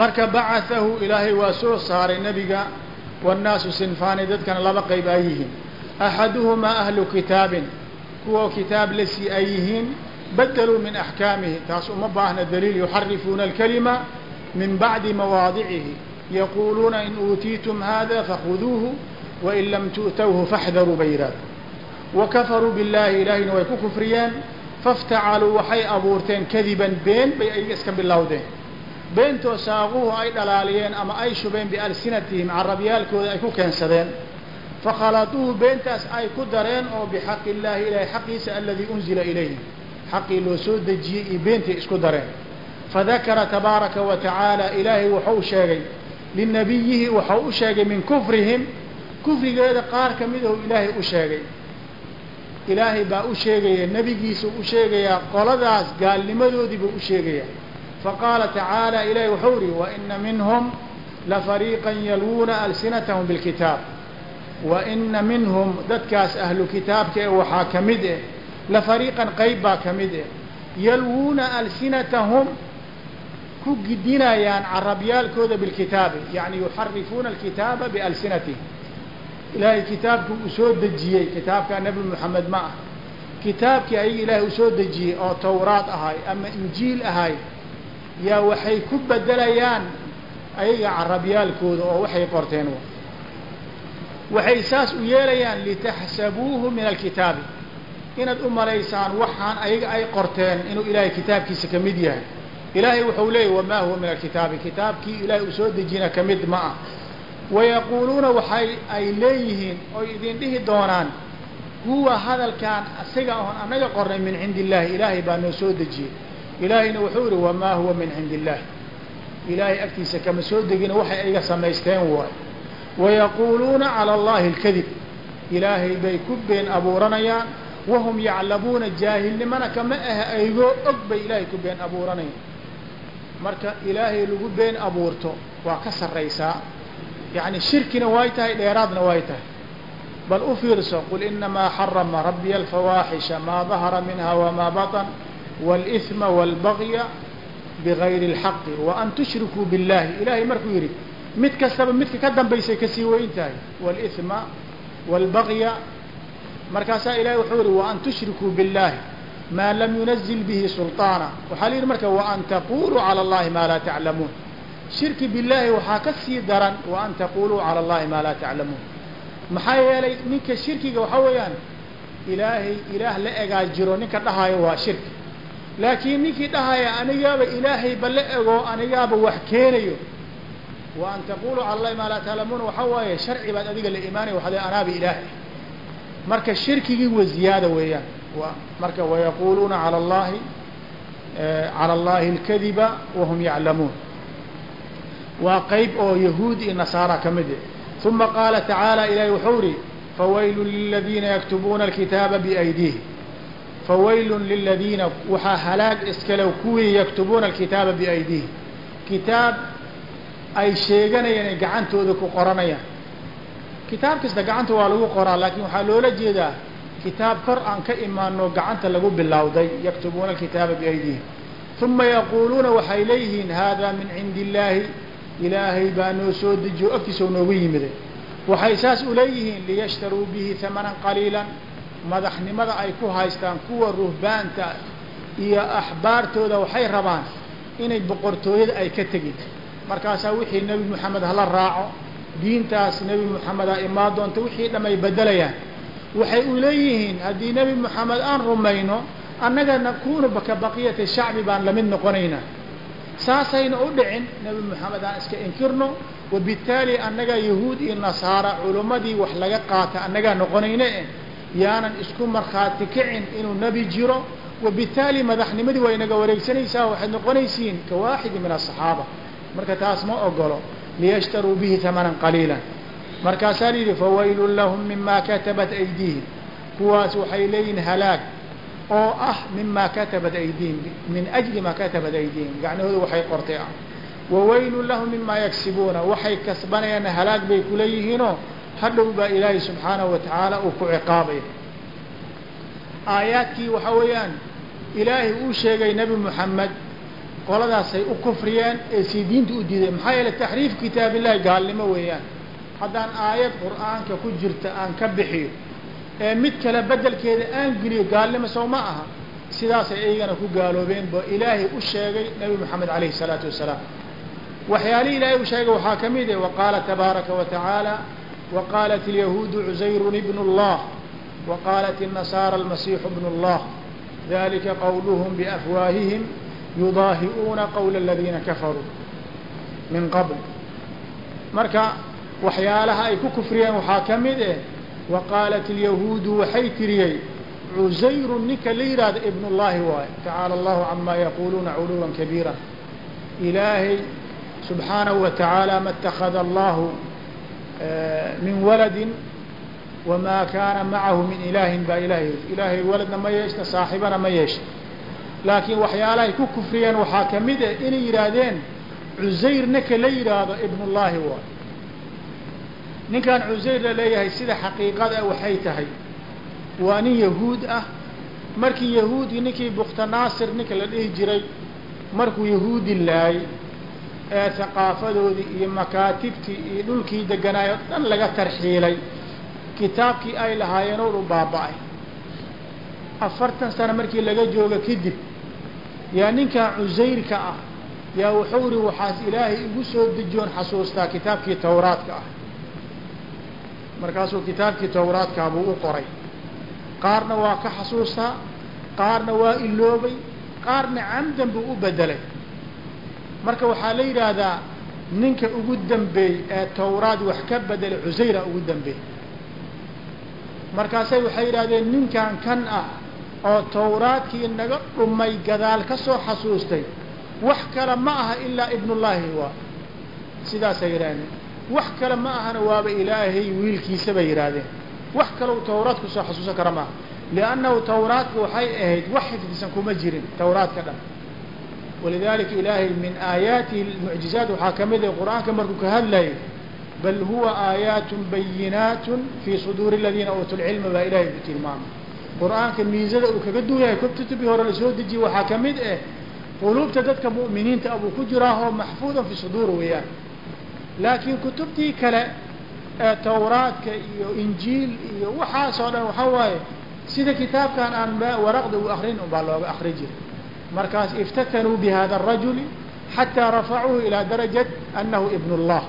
S1: Marka bacathahu ilaahay waa soo saaray nebiga wannaasu sinfaani dadkana laba qayb ay yihiin axaduhumaa ahlu kitaabin kuwa kitaab la sii ay yihiin badeluu min axkaamihi taas uma baahna daliil yuxarifuuna alkalima min bacdi mawaadicihi yaquuluuna in uutiitum hada fakhuduuhu wain lam tu'towhu faxdaruu bay yidhahda wakafaruu billahi ilaahiyna way ku kufriyeen faftacaluu waxay abuurteen kadiban been bay iska bilowdeen beentoo saaquuhu ay dhalaaliyeen ama ay shubeen bialsinatihim carabyaalkooda ay ku keensadeen. Fakhaladuuhu beentaas ay ku dareen oo bixaqi illaahi ilahay xaqiisa aladii unzila ilayhim xaqii loo soo dejiyey iyo beentay isku dareen. Fadakara tabaaraka wa tacaala ilaahay wuxuu sheegay linabiyihi waxau u sheegay min kufrihim kufrigeeda qaar ka midahu ilaahay u sheegay. Ilaahay baa u sheegaya nebigiisuu u sheegayaa qoladaas gaalnimadoodii buu u sheegayaa faqaala tacaala ilahi wuxuu ihi waina minhum lafariiqan yalwuuna alsinatahum bilkitaab waina minhum dadkaas ahlu kitaabka ee waxaa ka mid eh lafariiqan qayb baa ka mid eh yalwuuna alsinatahum ku gidinayaan carabyaalkooda bilkitaabi yani yuxarifuuna alkitaaba bialsinatihim ilaahay kitaabkii uu soo dejiyey kitaabkaa nebi moxamed ma ah kitaabkii ayaga ilaahay soo dejiyey oo tawraad ahay ama injiil ahay yaa waxay ku bedelayaan ayaga carabyaalkooda oo waxay qorteen waxay saas u yeelayaan litaxsabuuhu min alkitaabi. Inaad u malaysaan waxaan ayaga ay qorteen inuu ilaahay kitaabkiisa ka mid yahay. Ilaahay wuxuu leeyay wamaa huwa min alkitaabi. Kitaabkii ilaahay uu soo dejiyna ka mid ma ah wayaquuluuna waxay ay leeyihiin oy idin dhihi doonaan huwa hadalkaan asiga oon annaga qornay min cindi illaahi ilaahay baa noo soo dejiyey ilaahayna wuxuu yihi wamaa huwa min cindi illaahi ilaahay agtiisa kama soo degina waxay ayga samaysteen waay. Wayaquuluuna cala allahi alkadib ilaahay bay ku been abuuranayaan. Wahum yaclamuuna jaahilnimana kama ah aygoo og bay ilaahay ku been abuuranayaan. Marka ilaahay lagu been abuurto waa ka sarraysaa. Yacni shirkina way tahay dheeraadna way tahay. Bal u fiirso qul inamaa xarama rabbiya alfawaaxisha maa dahara minha wamaa baطn wاlإثma wاlbagya bigayri اlxaqi waan tushrikuu biاllahi ilahay markuu yidhi mid kastaba midka ka dambaysay kasii weyn tahay wاlإثma wاlbagya markaasaa ilahay wuxuu yihi waan tushrikuu biاllahi maa lam yunazil bihi sulطaana waxaa la yidhi marka waan taquluu calى اllahi maa laa taclamuun shirki biاllahi waxaa ka sii daran waan taquluu calى اllahi maa laa taclamuun maxaa yeelay ninka shirkiga waxaa weeyaan ilaahay ilaah la egaa jiro ninka dhahaayo waa shirki laakiin ninkii dhahaya anigaaba ilaahayba la ego anigaaba wax keenayo. Wa an taquluu cala allahi maa laa taclamuuna waxaa waaye sharci baad adiga la imaanaya waxaad anaaba ilaahay. Marka shirkigii wa ziyaada weeyaan. Marka wayaquuluuna ala allahi cala allahi اlkadiba wahum yaclamuun. Waa qeyb oo yahuud iyo nasaara ka mid e uma qaala tacaala ilahi wuxuu ihi fawaylu liladiina yaktubuuna alkitaaba biaydiihim fawaylun liladiina waxaa halaag iskale kuwii yaktubuuna alkitaaba biaydiihim kitaab ay sheeganayaan ay gacantooda ku qoranayaan kitaab kasta gacanta waa lagu qoraa laakiin waxaa loola jeedaa kitaab kor aan ka imaano gacanta lagu bilowday yaktubuuna alkitaaba biaydiihim uma yaquuluuna waxay leeyihiin hada min cindi illaahi ilaahay baa noo soo dejiyo agtiisao noogu yimiday waxay saas uleeyihiin liyashtaruu bihi hamanan qaliilan madaxnimada ay ku haystaan kuwa ruhbaanta iyo axbaartooda waxay rabaan inay boqortooyada ay ka tegin markaasaa wixii nebi moxamed hala raaco diintaas nebi moxamed a imaa doonta wixii dham ay bedelayaan waxay u leeyihiin haddii nebi moxamed aan rumayno annaga nakuunu ka baqiyati shacbi baan la mid noqonaynaa. Saasayna u dhicin nebi moxamed aan iska inkirno wabittaali annaga yahuud iyo nasaara culummadii wax laga qaata annagaa noqonayne yaanan isku markhaati kicin inuu nebi jiro wabittaali madaxnimadii waa inaga wareegsanaysaa waxaad noqonaysiin ka waaxidi min asaxaaba marka taas ma ogolo liyashtaruu bihi hamanan qaliilan. Markaasaa layidhi fawaylun lahum mima katabat aydiihim. Kuwaas waxay leeyihiin halaag oo ah mima katabat aydiihim min ajli maa katabat aydiihim gacnahooda waxay qortay ah. Wawaylun lahum mima yagsibuuna waxay kasbanayaan halaag bay kuleeyihiinoo hadhow baa ilaahay subxaanahu wa tacaala uu ku ciqaabaya aayaadkii waxaa weeyaan ilaahay uu sheegay nebi moxamed qoladaasay u kufriyeen ee sii diinta u diideen. Maxaa yeeley taxriif kitaab illahi gaalnimo weeyaan. Haddaan aayad qur'aanka ku jirta aan ka bixiyo ee mid kale bedelkeeda aan geliyo gaalnimo sow ma aha sidaasay iyagana ku gaaloobeen ba ilaahay u sheegay nebi moxamed calayhi isalaatu wasalaam. Waxyaalihii ilaahay u sheegay waxaa ka mid ah waqaala tabaaraka wa tacaala waqaalat alyahuudu cusayrun ibnu اllah waqaalat الnasaara almasiixu ibnu اllah dalika qowluhum biafwaahihim yudaahi'uuna qowla aladiina kafaruu min qabl marka waxyaalaha ay ku kufriyeen waxaa ka mid eh waqaalat alyahuudu waxay tiriyey cusayru ninka la yidhahdo ibn اllahi waaye tacaala allahu camaa yaquuluuna culuwan kabiira ilaahay subxaanahu wa tacaala ma اtakada allahu min waladin wamaa kaana macahu min ilaahin baa ilahay ilaahay waladna ma yeeshna saaxibana ma yeeshna laakiin waxyaalahay ku kufriyeen waxaa ka mid ah inay yidhaahdeen cusayr ninka la yidhaahdo ibn اllahi waaye ninkan cusayr la leeyahay sida xaqiiqada waxay tahay waa nin yahuud ah markii yahuudi ninkii bukhtanaasir ninka la dhihi jiray markuu yahuudi laayay ee haqaafadoodii iyo makaatibtii iyo dhulkii deganaayo o dhan laga tarxiilay. Kitaabkii ay lahaayeen oo u baaba'ay. Afartan sano markii laga jooga kadib yaa ninkan cusayrka ah yaa wuxuu ihi waxaas ilaahay igu soo dejiyoon xasuustaa kitaabkii tawraadka ah. Markaasuu kitaabkii tawraadkaa buu u qoray. Qaarna waa ka xasuustaa qaarna waa iloobay qaarna camdan buu u bedelay marka waxaa la yidhaahdaa ninka ugu dambeey ee tawraad wax ka bedelay cusayra ugu dambeey. Markaasay waxay yidhahdeen ninkan kan ah oo tawraadkii naga dhumay gadaal ka soo xasuustay wax kale ma aha ilaa ibnullaahi waa. Sidaasay yidhahdeen wax kale ma ahana waaba ilaahay wiilkiisa bay yidhaahdeen. Wax kale u tawraad ku soo xasuusan kara maaha liannahu tawraadka waxay ahayd wax xifdisan kuma jirin tawraadka dhan
S2: walidalika ilaahay min aayaatihi mucjizaat waxaa ka mid ah qur'aanka markuu ka hadlayo bal huwa aayaat bayinaat fii suduuri aladiina uutuu lcilma baa ilahay ku tilmaamay qur'aanka miisada uu kaga duuyahay kutubtii hore la soo dejiyey waxaa ka mid ah quluubta dadka mu'miniinta abuu ku jiraahoo maxfuudan fi suduur weeyaan laakiin kutubtii kale ee tawraadka iyo injiil iyo waxaasoo dhan waxaa waaye sida kitaabkan aan waraqda u akrin unbaa looga akri jiray markaas iftatanuu bihada arajuli xataa rafacuuhu ilaa darajat annahu ibn اllah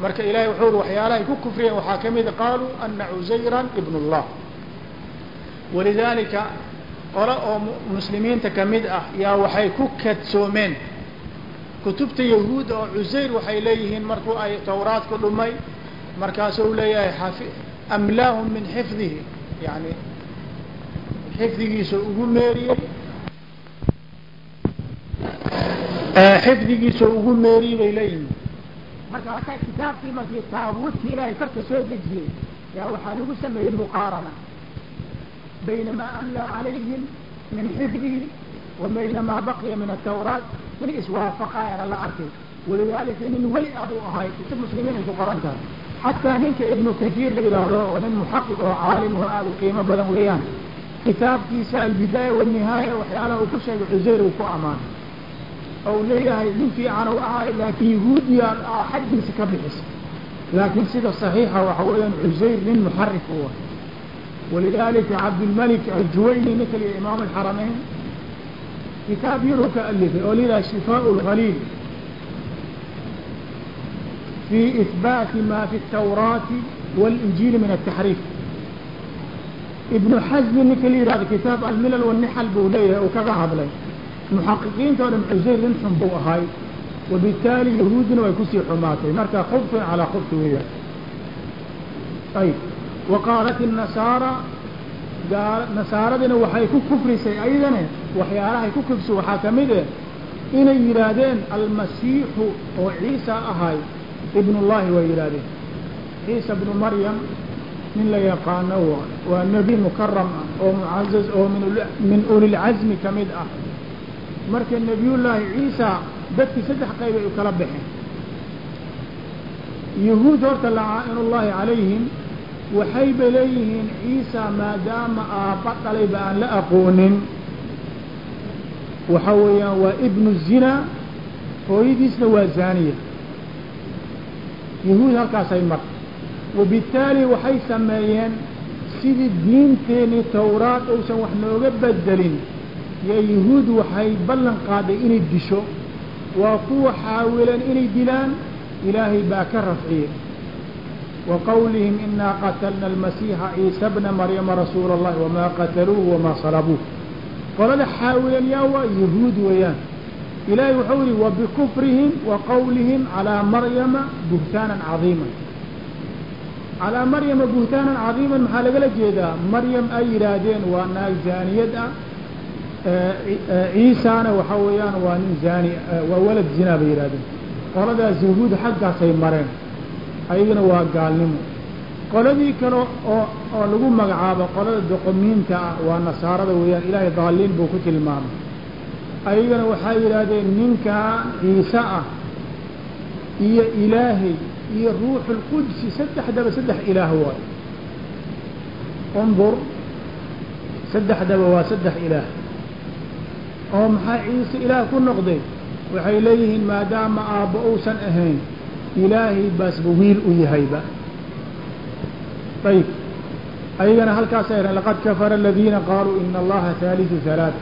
S2: marka ilahay wuxuu uri waxyaalahay ku kufriyeen waxaa ka mid qaaluu ana cusayran ibn اllah walidaalika qole oo muslimiinta ka mid ah yaa waxay ku kadsoomeen. Kutubta yahuud oo cusayr waxay leeyihiin markuu ay tawraadku dhumay markaasuu leeyahay amlaahum min xifdihi. Yani xifdigiisa ugu meeriyey xifdigiisa ugu meeriyey bay leeyihiin.
S1: Marka hataa kitaabkii markii taabuudkii ilaahay korka soo dejiyey. Yaa waxaa lagu sameeyey muqaarana. Bayna maa amlaa calayhim min xifdihi wa bayna maa baqiya min atawraat in iswaafaqaayana la arkay. Walidaalika nin weli aduu ahay kutub muslimiin ay ku qoran tahay. Xataa ninka ibnu kasiir la yidhaahdo oo nin muxaqiq oo caalim oo aada u qiimo badan weeyaan. Kitaabkiisa albidaaya wanihaaya waxyaalaha uu ku sheegay cuseyr uu ku ammaanay ou leeyahay nin fiicanow ahaa laakiin yahuudiyaan ah xaggiisa ka bixiso laakiin sida saxiixa waxa weeyaan cusayr nin muxarif u walidaalika cabdulmalik aljuwayni mitliga imaam alxarameyn kitaab yaroo ka alifay oo lilaha shifaau lhaliil fii ihbaati maa fi اtawraati waاlinjiili min ataxriif ibnu xasmi ninka la yidhahdo kitaab almilal wanixal buu leeyahay uu kaga hadlay تقول عزير لنحن بو هاي وبالتالي يهودنا ويكسي حماتي مركا خبط على خبط وياه طيب وقالت النصارى قال نصارى دنا وحي كفر سي أيضا وحيالها كفر سي وحاكمده إن يرادين المسيح وعيسى أهاي ibn اllahi waa yidhahdeen ciisa bnu maryam nin la yaqaano waa nebi mukaram ah oo mucazaz oo min ulilcazmi ka mid ah marka nebiyullaahi ciisa dadkii saddex qayb ay u kala baxeen. Yahuud horta lacaain ullahi calayhim waxayba leeyihiin ciisa maadaama aabba dhalayba aan la aqoonin. Waxa weeyaan waa ibnu zina hooyadiisna waa zaaniya. Yahuud halkaasay martay wabittaali waxay sameeyeen sidii diinteenii tawraad uusan wax nooga bedelin yo yahuud waxay ballan qaaday inay disho. Waa kuwa xaawileen inay dilaan. Ilaahay baa ka rafciyey. Wa qowlihim inaa qatalna almasiixa ciisa bna maryama rasuula allahi wamaa qataluuhu wamaa salabuuh. Qolada xaawileen yaa waa yahuud weeyaan. Ilaahay wuxuu yihi wabikufrihim wa qowlihim calaa maryama buhtaanan cadiiman. Calaa maryama buhtaanan cadiiman maxaa lagala jeedaa? Maryam ay yidhaahdeen waa naag zaaniyad ah ciisana waxa weeyaan waa nin zaani waa walad zinaa bay yidhahdeen qoladaas yahuud xaggaasay mareen ayagana waa gaalnimo. Qoladii kale oo oo lagu magacaabo qolada doqomiinta ah waa nasaarada weeyaan ilaahay daaliin buu ku tilmaamay. Ayagana waxay yidhaahdeen ninkaa ciise ah iyo ilaahay iyo ruuxulqudsi saddexdaba saddex ilaah waayo undur saddexdaba waa saddex ilaah oo maxaa ciise ilaah ku noqday waxay leeyihiin maadaama aabba uusan ahayn ilaahay baasba wiil u yahayba. Ayib ayagana halkaasay laqad kafara aladiina qaaluu ina allaha haalidu halaata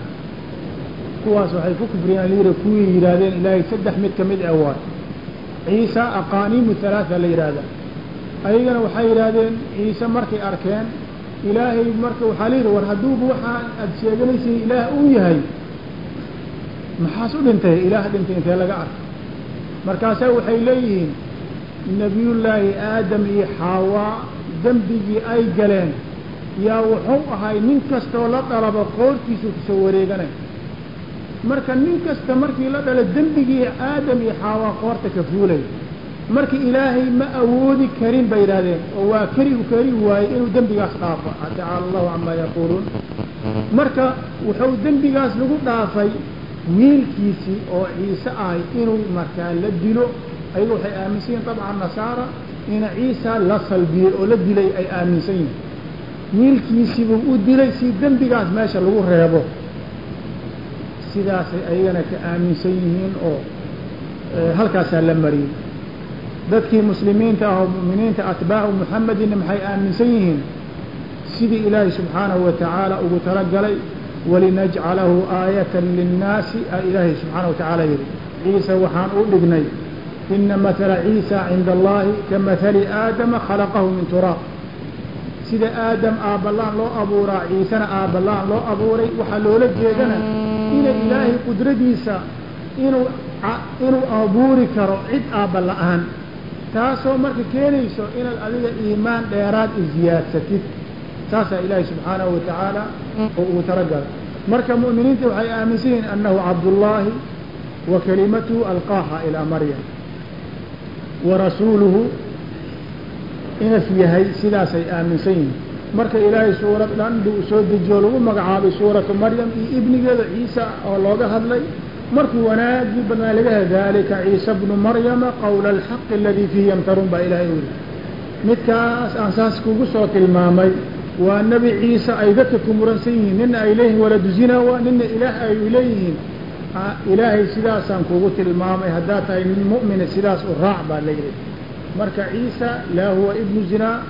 S1: kuwaas waxay ku kufriyeen lyidhi kuwii yidhaahdeen ilaahay saddex mid ka mid ah waay ciisa aqaaniimu halaata la yidhaahdaa ayagana waxay yidhaahdeen ciise markay arkeen ilaahay marka waxaa la yidhi war hadduuba waxaa aad sheeganaysiin ilaah uu yahay maxaas u dhintay? Ilaah dhintay intee laga arkay markaasaa waxay leeyihiin nebiyullaahi aadam iyo xaawaa dembigii ay galeen yaa wuxuu ahay nin kastoo la dhalaba qoortiisuu ku soo wareeganay marka nin kasta markii la dhalo dembigii aadam iyo xaawaa qoorta ka fuulay marka ilaahay ma awoodi karin bay yidhaahdeen oo waa keri u keri waayey inuu dembigaas dhaafo. Tacaala allahu camaa yaquuluun. Marka wuxuu dembigaas lagu dhaafay wiilkiisii oo ciise ahay inuu markaa la dilo ayaga waxay aaminsan yihiin dabcan nasaara ina ciisa la salbiyey oo la dilay ay aaminsan yihiin wiilkiisiibuu u dilay si dembigaas meesha lagu reebo. Sidaasay ayagana ka aaminsan yihiin oo halkaasaa la mariyey. Dadkii muslimiinta ah oo mu'miniinta atbaacu muxamedina maxay aaminsan yihiin? Sidii ilaahay subxaanahu wa tacaala ugu talagalay walinajcalahu aayatan linnaasi a ilaahay subxaana wa tacaala yidhi ciise waxaan u dhignay ina matala ciisa cinda allahi ka mahali aadama khalaqahu min turaab sida aadam aabbalaan loo abuuraa ciisena aabbalaan loo abuuray waxaa loola jeedana ina ilaahay qudradiisa inuu inuu abuuri karo cid aabba la'aan taasoo marka keenayso inaad adiga iimaan dheeraad isiyaadsatid saasaa ilaahay subxaanahu wa tacaala oo ugu talagalay marka mu'miniinta waxay aaminsan yihiin annahu cabdullaahi wa kalimatuhu alqaaha ilaa maryam wa rasuuluhu inas yahay sidaasay aaminsan yihiin marka ilaahay suurad dhan buu soo dejiyo lagu magacaabay suuratu maryam iyo ibnigeeda ciisa oo looga hadlay. Markuu wanaagii badnaa laga hel dalika ciisa bnu maryama qawla alxaqi aladii fiihi yamtaruun baa ilaahay u yihi midkaas aan saas kugu soo tilmaamay waa nebi ciise ay dadka ku muransan yihiin nina ay leeyihiin waladu zina nina ilaah ay leeyihiin. Ilaahay sidaasaan kugu tilmaamay haddaad tahay nin mu'mina sidaas u raac baa la yidhi. Marka ciisa laa huwa ibnu zinaa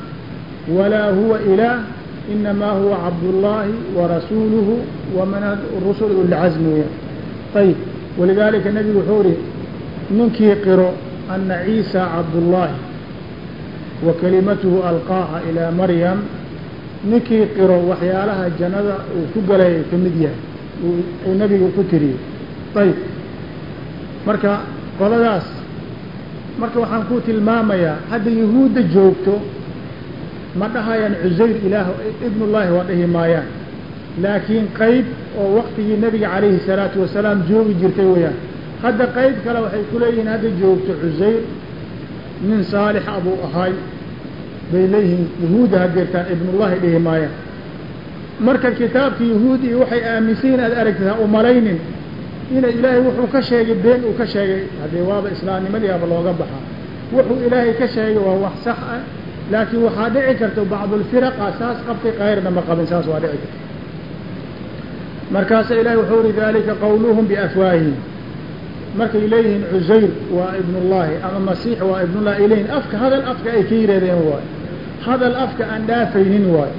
S1: walaa huwa ilaah inamaa huwa cabdullaahi warasuuluhu wamin rusul ulcazmi. Weya ayib walidaalika nebigu wuxuu ihi ninkii qiro ana ciisa cabdullaahi wa kalimatuhu alqaaha ilaa maryam ninkii qiro waxyaalaha jannada uu ku galay ka mid yahay uu nebigu ku tiriyey. Ayib marka qoladaas marka waxaan ku tilmaamayaa hadda yahuudda joogto ma dhahayaan cusayr ilaah ibnullaahi waa dhihi maayaan. Laakiin qayb oo waktigii nebiga calayhi salaatu wasalaam joogi jirtay weeyaan. Hadda qayb kale waxay ku leeyihiin hadda joogto cusayr nin saalix abuu ahay bay leeyihiin yahuudda hadeertaan ibnullahi dhihi maayaan marka kitaabka yahuud iyo waxay aaminsan yihiin aad aragtid ha umalaynin ina ilaahay wuxuu ka sheegay been uu ka sheegay. Haddee waaba islaamnimadii aba looga baxaa wuxuu ilaahay ka sheegay waa wax sax ah. Laakiin waxaa dhici karta bacdulfiraqa saas qabtay kayrna ma qabin saas waa dhici karta. Markaasa ilahay wuxuu ihi dalika qawluhum biafwaahihim markay leeyihiin cusayr waa ibnullaahi ama masiix waa ibnullahi ay leeyihiin afka hadal afka ay ka yidhahdeen waayo hadal afka aan dhaafaynin waayo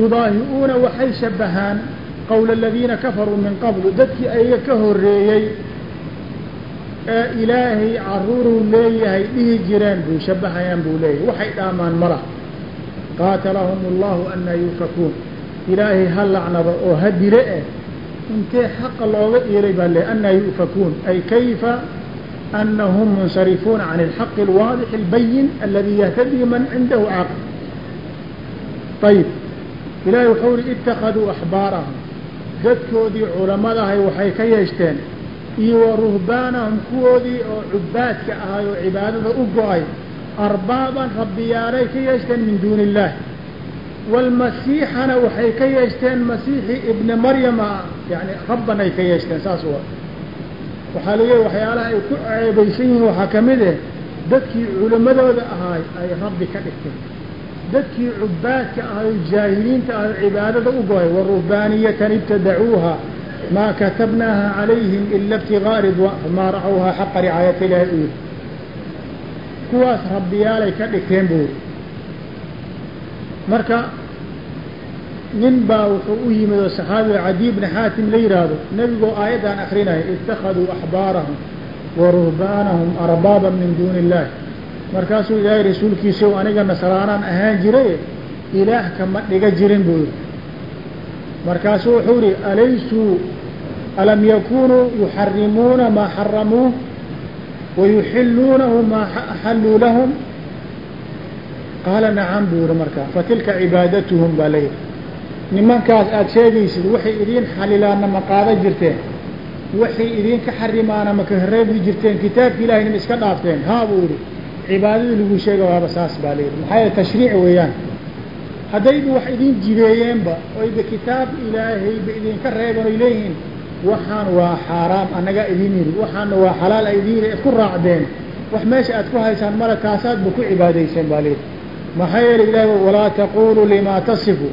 S1: yudaahi'uuna waxay shabahaan qowla aladiina kafaruu min qablu dadkii ayaga ka horreeyey ee ilaahay carruuruu leeyahay dhihi jireen buu shabbahayaan buu leeyahay. Waxay dhaamaan malah qaatalahum allahu anaa yuufakuun. Ilaahay ha lacnado oo ha dile eh intee xaqa looga iilay baa le anaa yu'fakuun. Ay kayfa? Anahum munsarifuuna can alxaqi alwaadix albayin aladi yahtadii man cindahu caql ayib ilaahay wuxuu ihi itakaduu axbaarahum dadkoodii culamadahay waxay ka yeeshteen iyo wa ruhbaanahum kuwoodii oo cubaadka ahay oo cibaadada u go'ay. Arbaaban rabbiyaalay ka yeeshteen min duuni illaah waalmasiixana waxay ka yeeshteen masiixii ibni maryama yani rabban ay ka yeeshteen saas wa waxaa lageeya waxyaalaha ay ku ceebaysan yihiin waxaa ka mid eh dadkii culammadooda ahaay ay rabbi ka dhigteen dadkii cubaadka ahay jaahiliinta ahay cibaadada u goay waruhbaaniyatan ibtadacuuha maa katabnaaha calayhim ila ibtigaa famaa racawhaa xaqa ricaayata ilaahi kuwaas rabbiyaalay ka dhigteen marka nin baa wuxuu u yimid oo saxaabiga cadiy bni xaatim la yidhaahdo nebigoo aayaddan akrinaya ittakhaduu axbaarahum wa ruhbaanahum arbaaban min duuni illahi markaasuu ilaahay rasuulkiisau aniga nasraanaan ahaan jiray ilaah kama dhiga jirin buu yihi markaasuu wuxuu yihi alaysuu alam yakunuu yuxarimuuna maa xaramuuh wayuxiluunahu maa axalluu lahum qaala nacam buu yihi markaa fatilka cibaadatuhum baa la yidhi. Nimankaas aada sheegaysid waxay idiin xalilaana ma qaada jirteen. Waxay idinka xarimaana ma ka reebi jirteen. Kitaabki ilahay nim iska dhaafteen haa buu yihi cibaadadii lagu sheega waaba saas baa la yidhi. Maxaa yaele tashriic weeyaan. Haddayba wax idin jideeyeenba oyba kitaab ilaahayba idinka reeban oy leeyihiin waxaan waa xaaraam. Annaga idin yidhi waxaana waa xalaal idin yidhi ad ku raacdeen. Wax meesha aad ku haysaan mala kaasaadba ku cibaadayseen baa leehi maxaa yeelay ilahi walaa taquluu limaa tasifu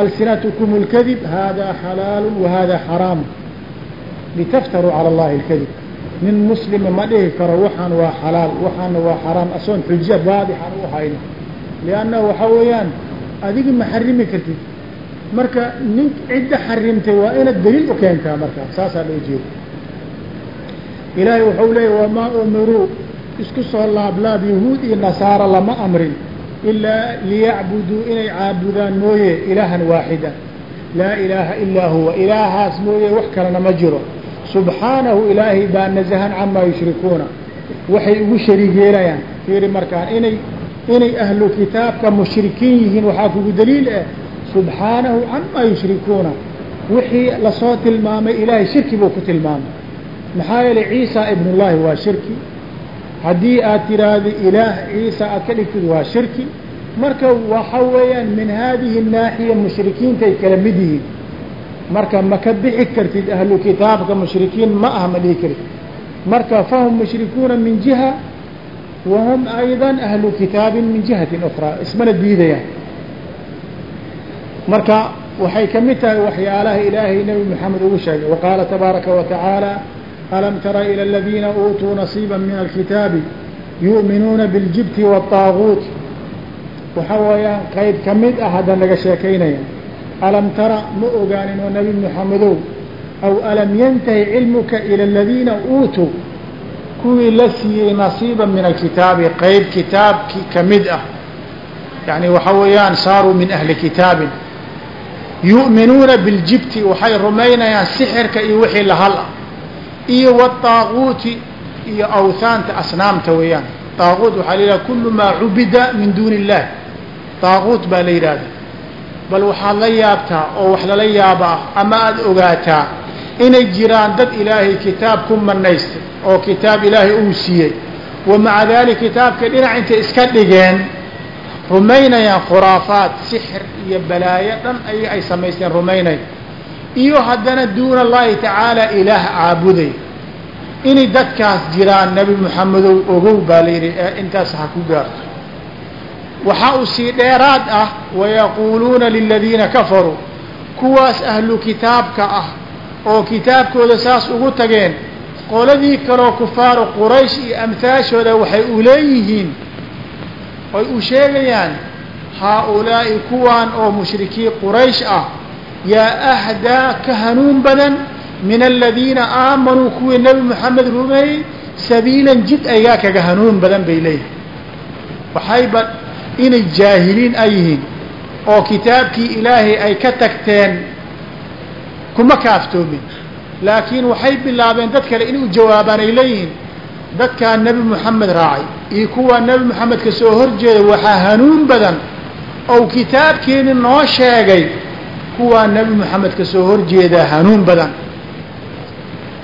S1: alsinatkum اlkadib hada xalaalu wa hada xaraamu litaftaruu cala allahi اlkadib nin muslima ma dhihi karo waxaan waa xalaal waxaana waa xaraam. Asoon xujo waadixan u hayno liannahu waxaa weeyaan adigi ma xarimi kartid. Marka nin cidda xarimtay waa inaad daliil u keentaa marka saasaa loo jeeda ilaahay wuxuu leeyay wamaa umiruu isku soo laablaab yahuud iyo nasaara lama amrin ilaa liyacbuduu inay caabudaan mooye ilaahan waaxida laa ilaaha ilaa huwa ilaahaas mooye wax kalena ma jiro subxaanahu ilaahay baa nasahan camaa yushrikuuna waxay ugu shariig yeelayaan fiiri markaan inay inay ahlu kitaabka mushrikiin yihiin waxaa kugu daliil ah subxaanahu camaa yushrikuuna wixii la soo tilmaamay ilaahay shirki buu ku tilmaamay maxaa yeelay ciisa ibnullaahi waa shirki haddii aad tiraahdo ilaah ciisa aad ka dhigtid waa shirki marka waxa weeyaan min haadihi naaxiya mushrikiintay kala mid yihiin. Marka ma ka bixi kartid ahlu kitaabka mushrikiin ma aha ma dhihi kartid. Marka fahum mushrikuuna min jiha wa hum ayضa ahlu kitaabin min jihati ukraa ismana diidayaan. Marka waxay ka mid tahay waxyaalaha ilaahay nebi moxamed ugu sheegay waqaala tabaaraka wa alam tara ilى اladiina uutuu nasiiba min alkitaabi yu'minuuna biاljibti wالطaaguut waxa weeyaan qayb ka mid ah haddan laga sheekaynaya alam tara ma ogaanin oo nebi moxamedow aw alam yantahi cilmuka ilى aladiina uutuu kuwii la siiyey nasiiba min alkitaabi qayb kitaabkii ka mid ah yani waxa weeyaan saaruu min ahli kitaabin yu'minuuna biاljibti waxay rumaynayaan sixirka iyo wixii lahal ah iyo wالطaaguuti iyo awhaanta asnaamta weeyaan طaaguut waxaa la yidhaha kulu maa cubida min duuni الlah طaaguut baa la yidhahda bal waxaad la yaabtaa oo wax lala yaaba ah ama aada ogaataa inay jiraan dad ilaahay kitaab ku manaystay oo kitaab ilaahay uu siiyey wa maca dalik kitaabka dhinac intay iska dhigeen rumaynayaan khuraafaat sixir iyo balaayo dhan ay ay samaysteen rumaynaya iyo haddana duuna allahi tacaala ilaah caabuday. Inay dadkaas jiraan nebi moxamedow ogow baa la yidhi ee intaas ha ku gaarto. Waxaa uu sii dheeraad ah wayaquuluuna liladiina kafaruu. Kuwaas ahlu kitaabka ah oo kitaabkooda saas ugu tageen qoladii kaloo kufaaru quraysh iyo amhaashooda waxay u leeyihiin. Oy u sheegayaan haa-ulaa'i kuwaan oo mushrikiin quraysh ah yaa ahdaa ka hanuun badan min aladiina aamanuu kuwii nebi moxamed rumeeyey sabiilan jid aygaa kaga hanuun badan bay leeyihiin waxayba inay jaahiliin ay yihiin oo kitaabkii ilaahay ay ka tagteen kuma kaaftoomin laakiin waxay bilaabeen dad kale inay u jawaabaan ay leeyihiin dadkaa nebi moxamed raacay iyo kuwaa nebi moxamed ka soo horjeeda waxaa hanuun badan ou kitaabkeeni noo sheegay kuwaa nebi moxamed ka soo horjeedaa hanuun badan.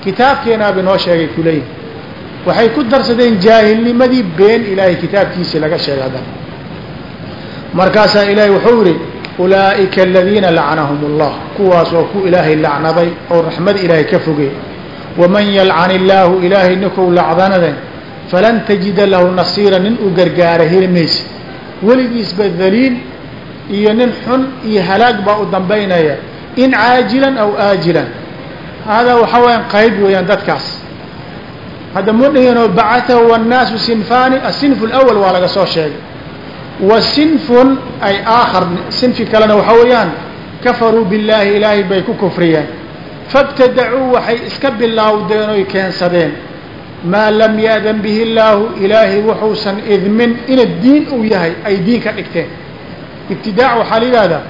S1: Kitaabkeenaaba noo sheegay kuleeyihin waxay ku darsadeen jaahilnimadii been ilaahay kitaabkiisii laga sheegay haddana markaasaa ilaahay wuxuu yihi ulaa'ika aladiina lacnahum اllah kuwaas oo ku ilaahay lacnaday oo raxmad ilaahay ka fogey waman yalcan illaahu ilaahay ninkou lacdanade falan tajida lahu nasiira nin u gargaara heli maysa weligiisba daliil iyo nin xun iyo halaag baa u dambaynaya in caajilan aw aajilan. Haadaa waxaa weyaan qayb weeyaan dadkaas. Hadda mudhihinoo bacatahu wannaasu sinfaani asinfu اlawal waa laga soo sheegay. Wa sinfun ay aakhar sinfi kalena waxaa weeyaan kafaruu billaahi ilaahay bay ku kufriyeen. Fabtadacuu waxay iska bilaawdeen oy keensadeen. Maa lam ya'dan bihi illaahu ilaahay wuxuusan idmin ina diin uu yahay ay diin ka dhigteen ibtidaac waxaa la yidhahdaa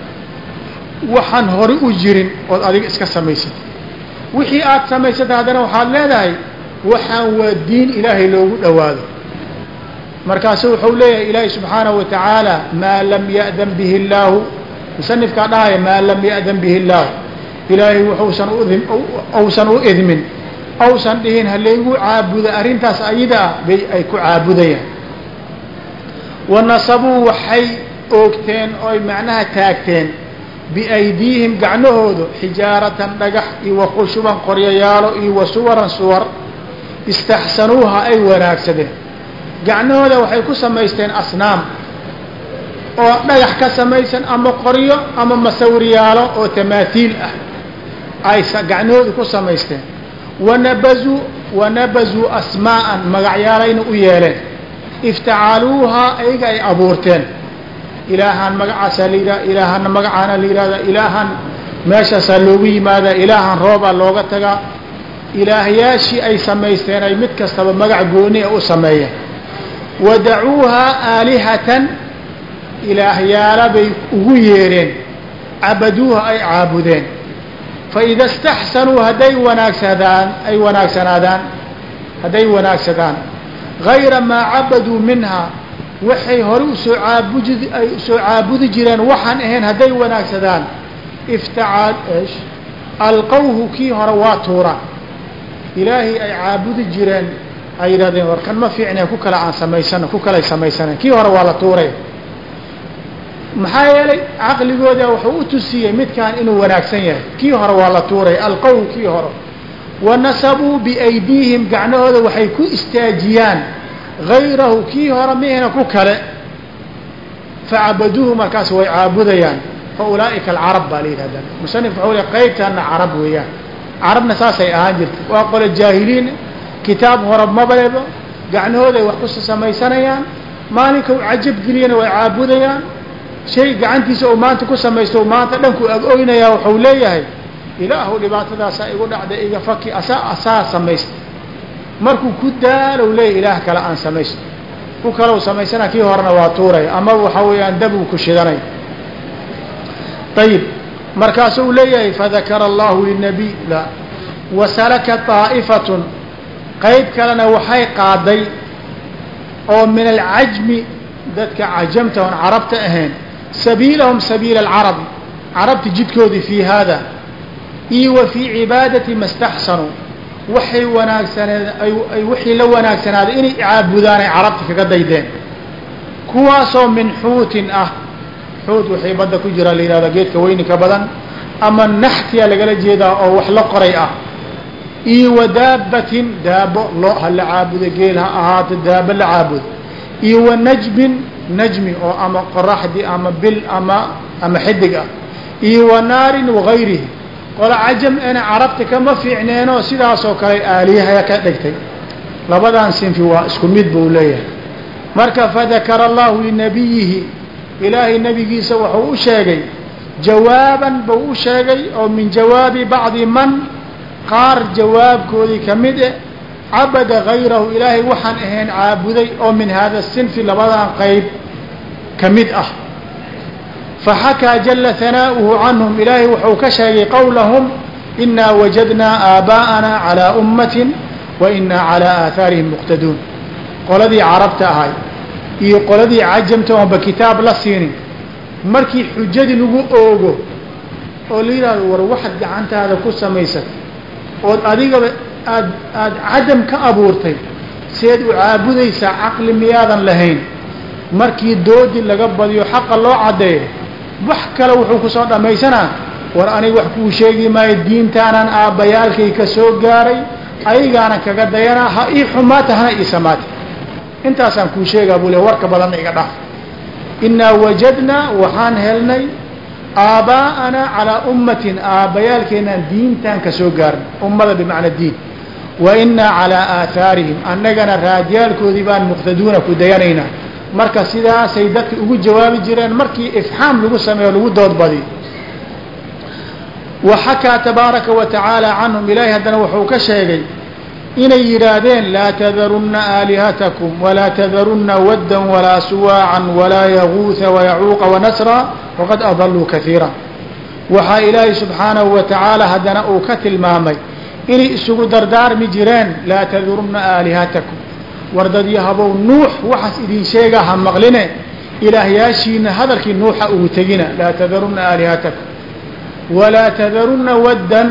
S1: waxaan hore u jirin ood adiga iska samaysatay wixii aad samaysatay haddana waxaad leedahay waxaan waa diin ilaahay loogu dhowaado. Markaasu wuxuu leeyahay ilaahay subxaanahu wa tacaala maa lam ya'dan bihi illaahu musanifkaa dhahaya maa lam ya'dan bihi illaahu ilaahay wuxuusan udim u idmin ousan dhihin halaygu caabuda arrintaas ayada ah bay ay ku caabudayaan. Wa nasabuu waxay oogteen oy macnaha taagteen biaydiihim gacnahooda xijaaratan dhagax iyo wa khushuban qoryayaalo iyo wa suwaran suwar istaxsanuuha ay wanaagsadeen. Gacnahooda waxay ku samaysteen asnaam oo dhagax ka samaysan ama qoryo ama masawiryaalo oo tamaathiil ah ay gacnahooda ku samaysteen. Wanabazuu wanabazuu asmaa'an magacyaalayna u yeeleen. Iftacaaluuhaa ayaga ay abuurteen ilaahaan magacaasaa la yidhaha ilaahaanna magacaana la yidhahdaa ilaahan meeshaasaa loogu yimaadaa ilaahan roobaa looga tagaa. Ilaahyaashii ay samaysteen ay mid kastaba magac gooni a u sameeyeen wadacuuhaa aalihatan ilaahyaala bay ugu yeereen. Cabaduuha ay caabudeen. Faida istaxsanuu hadday wanaagsadaan ay wanaagsanaadaan hadday wanaagsadaan gayra maa cabaduu minhaa waxay hore u soo caabudi ay u soo caabudi jireen waxaan ahayn hadday wanaagsadaan. Iftacaal esh alqawhu kii hore waa tuuraan ilaahay ay caabudi jireen ay yidhahdeen war kan ma fiicneen ku kale aan samaysano ku kalay samaysaneen. Kii hore waa la tuuray. Maxaa yeelay caqligooda wuxuu u tusiyey midkaan inuu wanaagsan yahay. Kii hore waa la tuuray alqowl kii hore. Wanasabuu biaydiihim gacnahooda waxay ku istaajiyaan gayrahu kii hore mihna ku kale facabaduuhu markaas way caabudayaan fa ulaa'ika alcarab baa la yidhahdaa musanif waxuu le qaybtaana carab weeyaan carabna saasay ahaan jirta waa qole jaahiliin kitaab hore mabaleba gacnahooday wax ku samaysanayaan maalinka u cajab geliyana way caabudayaan shay gacantiisa oo maanta ku samaysto maanta dhanku ag oynayaa waxau leeyahay ilaahu dhibaatadaasaa igu dhacday iga faki asaa asaa samaysta markuu ku daalow leeyahy ilaah kale aan samaysto. Ku kalow samaysana kii horena waa tuuray. Ama waxa weeyaan dabuu ku shidanay. Ayib markaasuu leeyahay fadakara allahu linabiy la wasalaka طaa'ifatun qayb kalena waxay qaaday oo min alcajmi dadka cajamta oon carabta ahayn sabiilahum sabiila alcarabi carabta jidkoodii fii haada. Iyo wa fii cibaadati ma staxsanuu waxay wanaagsaneed ay wixii la wanaagsanaaday inay caabudaan ay carabta kaga daydeen. Kuwaasoo min xuutin ah xuut wixii badda ku jira la yihahda geedka weyni ka badan ama naxtiya lagala jeedaa oo wax la qoray ah. Iyo wa daabatin daabo loo ha la caabudo geel ha ahaato daabo la caabudo. Iyo wa najmin najmi oo ama qoraxdi ama bil ama ama xidig ah. Iyo wa naarin wagayrihi qola cajam ena carabta kama fiicneenoo sidaasoo kale aalihaya ka dhigtay. Labadan sinfi waa isku mid buu leeyahay. Marka fadakara allahu linabiyihi ilaahay nebigiisa wuxuu u sheegay jawaaban buu u sheegay oo min jawaabi bacdi man qaar jawaabkoodii ka mid eh cabada gayrahu ilaahay waxaan ahayn caabuday oo min hada sinfi labadan qayb ka mid ah faxakaa jala hanaa'uhu canhum ilaahay wuxuu ka sheegay qowlahum inaa wajadnaa aabaa'ana calaa ummatin wa inaa calaa aahaarihim muqtaduun qoladii carabta ahay iyo qoladii cajamta oonba kitaab la siinin markii xujadii lagu oogo oo la yidhahdo war waxaad gacantaada ku samaysatay ood adigaba aad aada cadam ka abuurtay seed u caabudaysaa caqli miyaadan lahayn markii doodi laga badiyo xaqa loo caddeeyo wax kale wuxuu ku soo dhammaysanaa war aniga wax kuu sheegi maayo diintaanan aabbayaalkay ka soo gaaray ayagaanan kaga dayanaa ha ii xumaata hana ii samaata. Intaasaan kuu sheegaa buu le warka badanna iga dhaaf. Innaa wajadnaa waxaan helnay aabaa'anaa calaa ummatin aabbayaalkeenaan diintaan ka soo gaarnay ummada bimacna diin. Wa innaa calaa aahaarihim annagana raadyaalkoodii baan muqtaduuna ku dayanaynaa marka sidaasay dadka ugu jawaabi jireen markii ifxaam lagu sameeyo lagu doodbadiyo waxakaa tabaaraka wa tacaala canhum ilaahay haddana wuxuu ka sheegay inay yidhaahdeen laa tadarunna aalihatakum walaa tadarunna waddan walaa suwaacan walaa yaguuha wayacuuqa wanasra waqad adaluu kaiira waxaa ilaahay subxaanahu wa tacaala haddana uu ka tilmaamay inay isugu dardaarmi jireen laa tadarunna aalihatakum wardadyahabow nuux waxaas idin sheegaa ha maqline. Ilaahyaashiina hadalkii nuuxa ugu tegina laa tadarunna aalihatakum. Walaa tadarunna waddan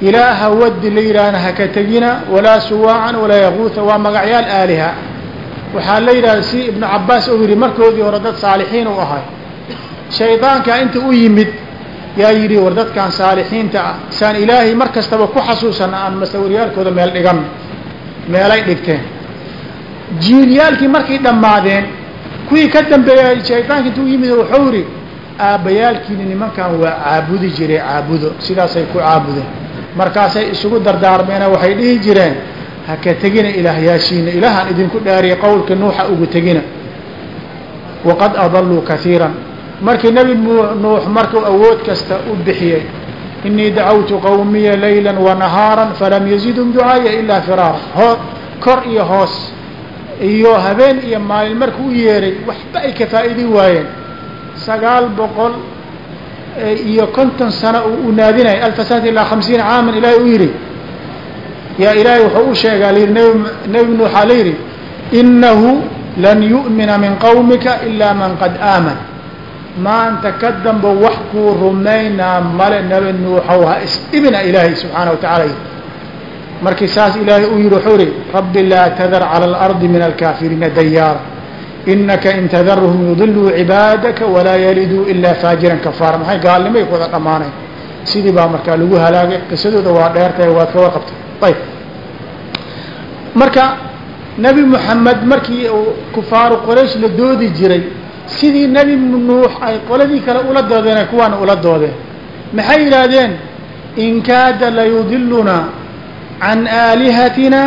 S1: ilaaha waddi la yidhaahna haka tegina walaa suwaacan walaa yaguuha waa magacyaal aaliha. Waxaa la yidhahda si ibnu cabaas uu yidhi markoodii hore dad saalixiin u ahay. Shaydaankaa inta u yimid yaa yidhi war dadkan saalixiinta ah. Saan ilaahay mar kastaba ku xasuusana aan masawiryaalkooda meel dhigan meelay dhigteen jiilyaalkii markay dhammaadeen kuwii ka dambeeyay shaydaanka intuu yimid wuxuu yidhi aabbayaalkiini nimankan waa caabudi jiray caabudo. Sidaasay ku caabudeen. Markaasay isugu dardaarmeena waxay dhihi jireen ha ka tegina ilaahyaashiina ilaahaan idinku dhaariyay qowlka nuuxa ugu tegina waqad adaluu kaiiran markii nebi nuux markuu awood kasta u bixiyey inii dacawtu qawmiya layla wanahaara falam yazidum ducaaya ilaa firaara hoo kor iyo hoos iyo habeen iyo maalin markuu u yeeray waxba ay ka faa'idi waayeen. Sagaal boqol iyo konton sano u naadinaya alfa sanata ilaa hamsiina caaman ilaahay u yidhi yaa ilaahay wuxuu u sheegaa layidhi nebi nuuxaa la yidhi inahu lan yu'mina min qawmika ilaa man qad aaman maanta ka dambe wax kuu rumaynaa male nebi nuuxow ha isdhibina ilaahay subxaana wa yidhi markii saas ilaahay u yidhi wuxuu ihi rabbi laa tadar cala alardi min alkaafiriina dayaara inaka in tadarhum yudiluu cibaadaka walaa yaliduu ilaa faajiran kafaara. Maxay gaalnimay ku wada sidii baa markaa lagu halaagay. Qisadooda waa dheertahay waad ka warqabtay. Ayb marka nebi moxamed markii uu kufaaru qoraysh la doodi jiray sidii nebi nuux ay qoladii kale ula doodeen kuwaana ula doodeen. Maxay yidhaahdeen? In kaada layudiluna can aalihatina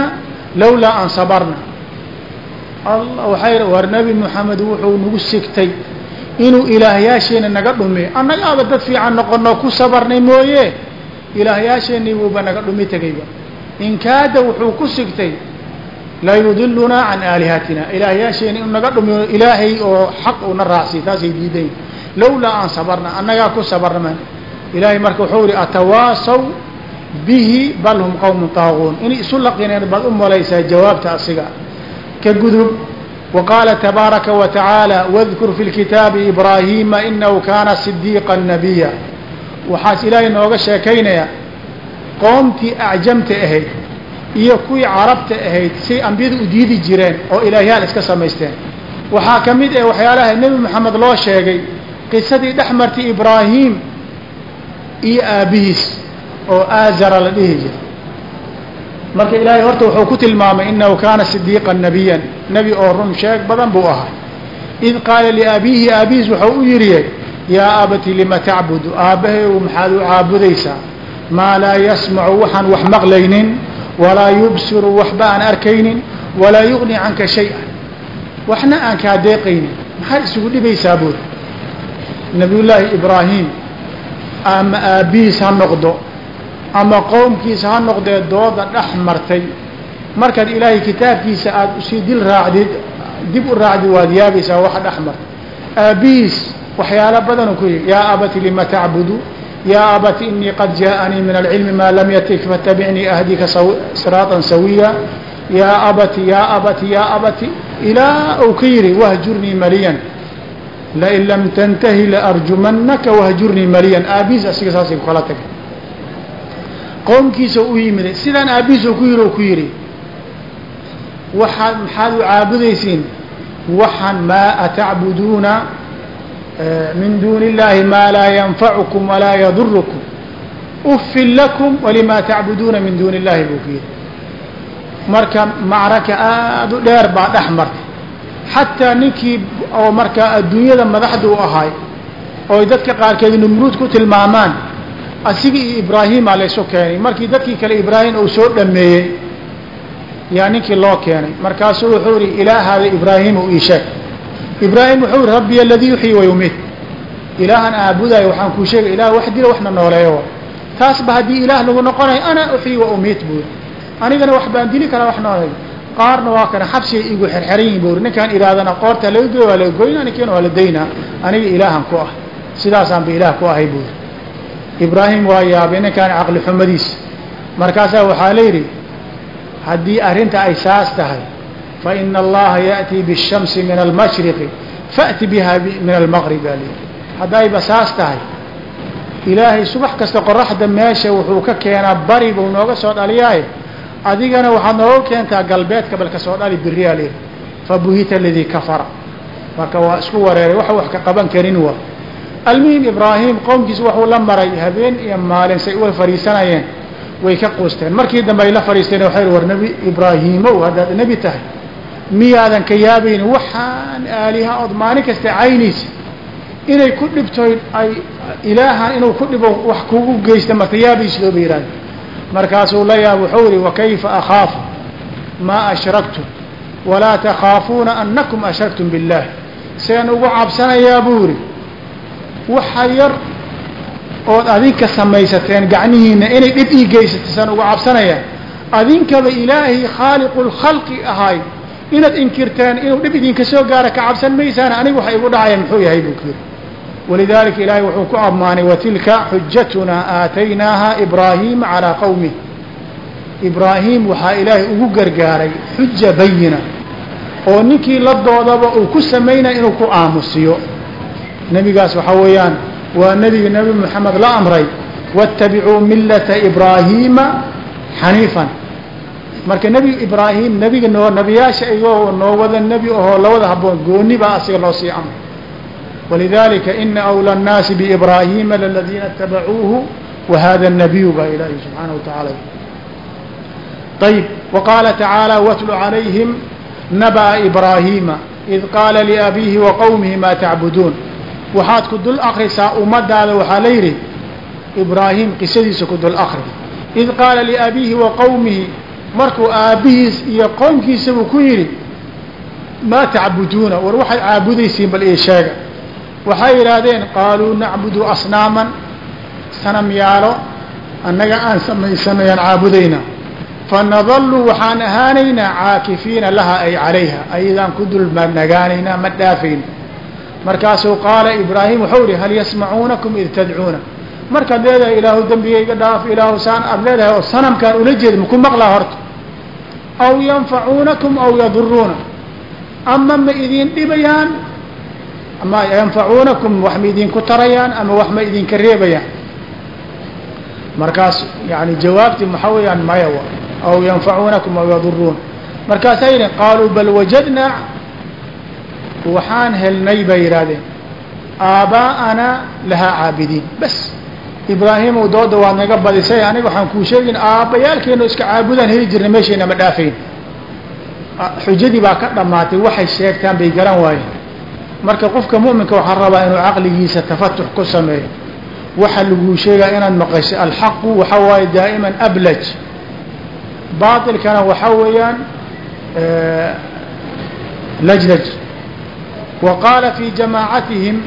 S1: lawlaa an sabarna waxay war nebi moxamed wuxuu nagu sigtay inuu ilaahyaasheena naga dhumiyo annagaaba dad fiican noqono ku sabarnay mooye ilaahyaasheenii buuba naga dhumi tegayba in kaada wuxuu ku sigtay layudilunaa can aalihatina ilaahyaasheena inuu naga dhumiyo ilaahay oo xaq una raacsiy taasay diidayn lawlaa an sabarna annagaa ku sabarna ilaahay marka wuxuu yihi atawaasaw bihi bal hum qowmun taaguun inay isu laqineen baad u malaysaa jawaabta asiga. Ka gudub wa qaala tabaaraka wa tacaala wadkur fi lkitaabi ibraahiima inahu kaana sidiiqa nabiya. Waxaas ilaahay nooga sheekaynayaa qoomtii acjamta ahayd iyo kuwii carabta ahayd say ambiyada u diidi jireen oo ilaahyaal iska samaysteen. Waxaa ka mid ah waxyaalaha nebi maxamed loo sheegay qisadii dhex martay ibraahiim iyo aabbihiis oo aazara la dhihi jiray. Marka ilaahay horta wuxuu ku tilmaamay inahu kaana صidiiqa nabiya nebi oo run sheeg badan buu ahay id qaala liabiihi aabihiis wuxuu u yidhi yaa abati lima tacbudu? Aabbaheyu maxaad u caabudaysaa? Maa laa yasmacu waxaan wax maqlaynin walaa yubsiru waxba aan arkaynin walaa yugni canka shay-a waxna aan kaa deeqaynin. Maxaad isugu dhibaysaa buuri nabiyullaahi ibraahim ama aabbihiis ha noqdo ama qowmkiisa ha noqdee dooda dhex martay. Markaad ilaahay kitaabkiisa aada u sii dil raacdid dib u raacdid waad yaabaysaa waxa dhex martay aabihiis waxyaalo badanu ku yihi yaa abati lima tacbudu? Yaa abati inii qad jaaanii min alcilmi maa lam yatik fatabicnii ahdika siraatan sawiya. Yaa abati yaa abati yaa abati ilaa uu ka yihi wahjurnii maliyan. Lain lam tantahi laarjumanaka wahjurnii maliyan. Aabihiis asiga saasay kukala tagay qowmkiisa u yimid. Sidaan aabihiis ku yiri ku yidhi waxaad maxaad u caabudaysiin waxaan maa atacbuduuna min duuni اllahi maa laa yanfacukum walaa yadurukum ufin lakum walimaa tacbuduuna min duuni اllahi buu ku yidhi marka macraka aada u dheer baa dhex martay. Xataa ninkii oo markaa adduunyada madaxda u ahay ooy dadka qaarkeed numruud ku tilmaamaan asiga iyo ibraahimaa laysu keenay. Markii dadkii kale ibraahim uu soo dhameeyey yaa ninkii loo keenay. Markaasuu wuxuu yihi ilaahaada ibraahim ii sheeg. Ibraahim wuxuu yihi rabbi aladii yuxyi wayumiit ilaahan aabudayo waxaan kuu sheegay ilaah wax dila waxna nooleeyo. Taasba haddii ilaah lagu noqonayo ana uxyi wa umiit buuri anigana wax baan dili karaa wax nooleeyo. Qaarna waa kana xabsiga igu xerxeran yihiin buuri ninkaan idhaahdana qoorta laga goy waa laga goyna ninkiina waa la daynaa aniga ilaahan ku ah. Sidaasaan ba ilaah ku ahay buuri ibraahim waa yaabay ninkaan caqli xumadiisa markaasaa waxaa la yidhi haddii arrinta ay saas tahay fa ina allaha ya'tii biالshamsi min almashriqi fa'ti biha min almaqrib baa layidhi haddayba saas tahay ilaahay subax kasta qoraxda meesha wuxuu ka keenaa bari buu nooga soo dhaliyaaye. Adigana waxaad nooga keentaa galbeedka bal ka soo dhali biriyaa layidhi fabuhita aladii kafara. Marka waa isku wareeray waxa wax ka qaban karin waa almuhim ibraahim qowmkiisa waxuu la maray habeen iyo maalin say uway fadhiisanayeen way ka quusteen. Markii dambe ay la fadhiisteen waxay war nebi ibraahiimow haddaad nebi tahay miyaadan ka yaabaynin waxaan aaliha ood maalin kasta caynaysa inay ku dhibtoy ay ilaahan inuu ku dhibo wax kugu geysta maka yaabaysidoo ba yihahda markaasuu la yaab wuxuu yihi wakayfa akhaafu maa ashraktum walaa takhaafuuna anakum ashraktum biاllah seen ugu cabsanayaa buu yihi waxa yar ood adinka samaysateen gacnihiina inay dhib ii geysato ugu cabsanayaa adinkaba ilaahay khaaliqu lkhalqi ahay inaad inkirteen inuu dhib idinka soo gaara ka cabsan maysaan aniga waxa igu dhacaya muxuu yahay buu ku walidaalika ilaahay wuxuu ku ammaanay watilka xujatunaa aataynaaha ibraahiima calaa qowmih ibraahim waxaa ilaahay ugu gargaaray xuja bayina oo ninkii la doodaba uu ku samaynaya inuu ku aamusiyo nebigaas waxaa weeyaan waa nebiga nebi moxamed la amray waاtabicuu milata ibraahiima xaniifan marka nebi ibraahim nebiga noo nebiyaasha igoo noo wada nebi ahoo lawada haboon gooni baa asiga loo sii amray walidalika ina أwlى الnaasi bإbraahiima laladiina اtabacuuhu wahada الnabiyu baa ilaahi subxaanaه wataعala ayb waqaala tacaalى watlu عalayhim nabأa ibraahiima id qaala liabiihi waqowmihi maa tacbuduun waxaad ku dul akrisaa ummadaada waxaa la yidhi ibraahim qisadiisa ku dul akri id qaala liabiihi waqowmihi markuu aabbihiis iyo qoomkiisabuu ku yidhi maa tacbuduuna? War waxaad caabudaysiin bal ii sheega. Waxay yidhaahdeen qaaluu nacbudu asnaaman sanamyaalo annaga aan samaysanayaan caabudaynaa fanadallu waxaan ahaanaynaa caakifiina laha ay calayha ayadaan ku dul nagaanaynaa ma dhaafayna markaasuu qaala ibraahim wuxuu ihi hal yasmacuunakum id tadcuuna markaad leedahay ilaahu dembigayga dhaaf ilaahu saan aad leedahay oo sanamkaan ula jeeda maku maqlaa horta? Aw yanfacuunakum aw yaduruuna ama ma idin dhibayaan ama yanfacuunakum wax ma idinku tarayaan ama wax ma idinka reebayaan. Markaas yani jawaabtii maxaa weeyaan maya aw yanfacuunakum aw yaduruuna markaasay qaaluu bal wajadnaa waxaan helnay bay yidhahdeen aabaa'ana lahaa caabidiin. Bas ibraahimow dooda waad naga badisay. Aniga waxaan kuu sheegin aabbayaalkeeno iska caabudaan heli jirnay meeshayna ma dhaafayn xujadii baa ka dhammaatay. Waxay sheegtaan bay garan waayeen. Marka qofka mu'minka waxaa rabaa inuu caqligiisa tafatux ku sameeyo. Waxa laguu sheegaa inaad maqashay alxaqu waxa waaye daa'iman ablaj baailkana waxaa weeyaan lajlaj wa qaala fii jamaacatihim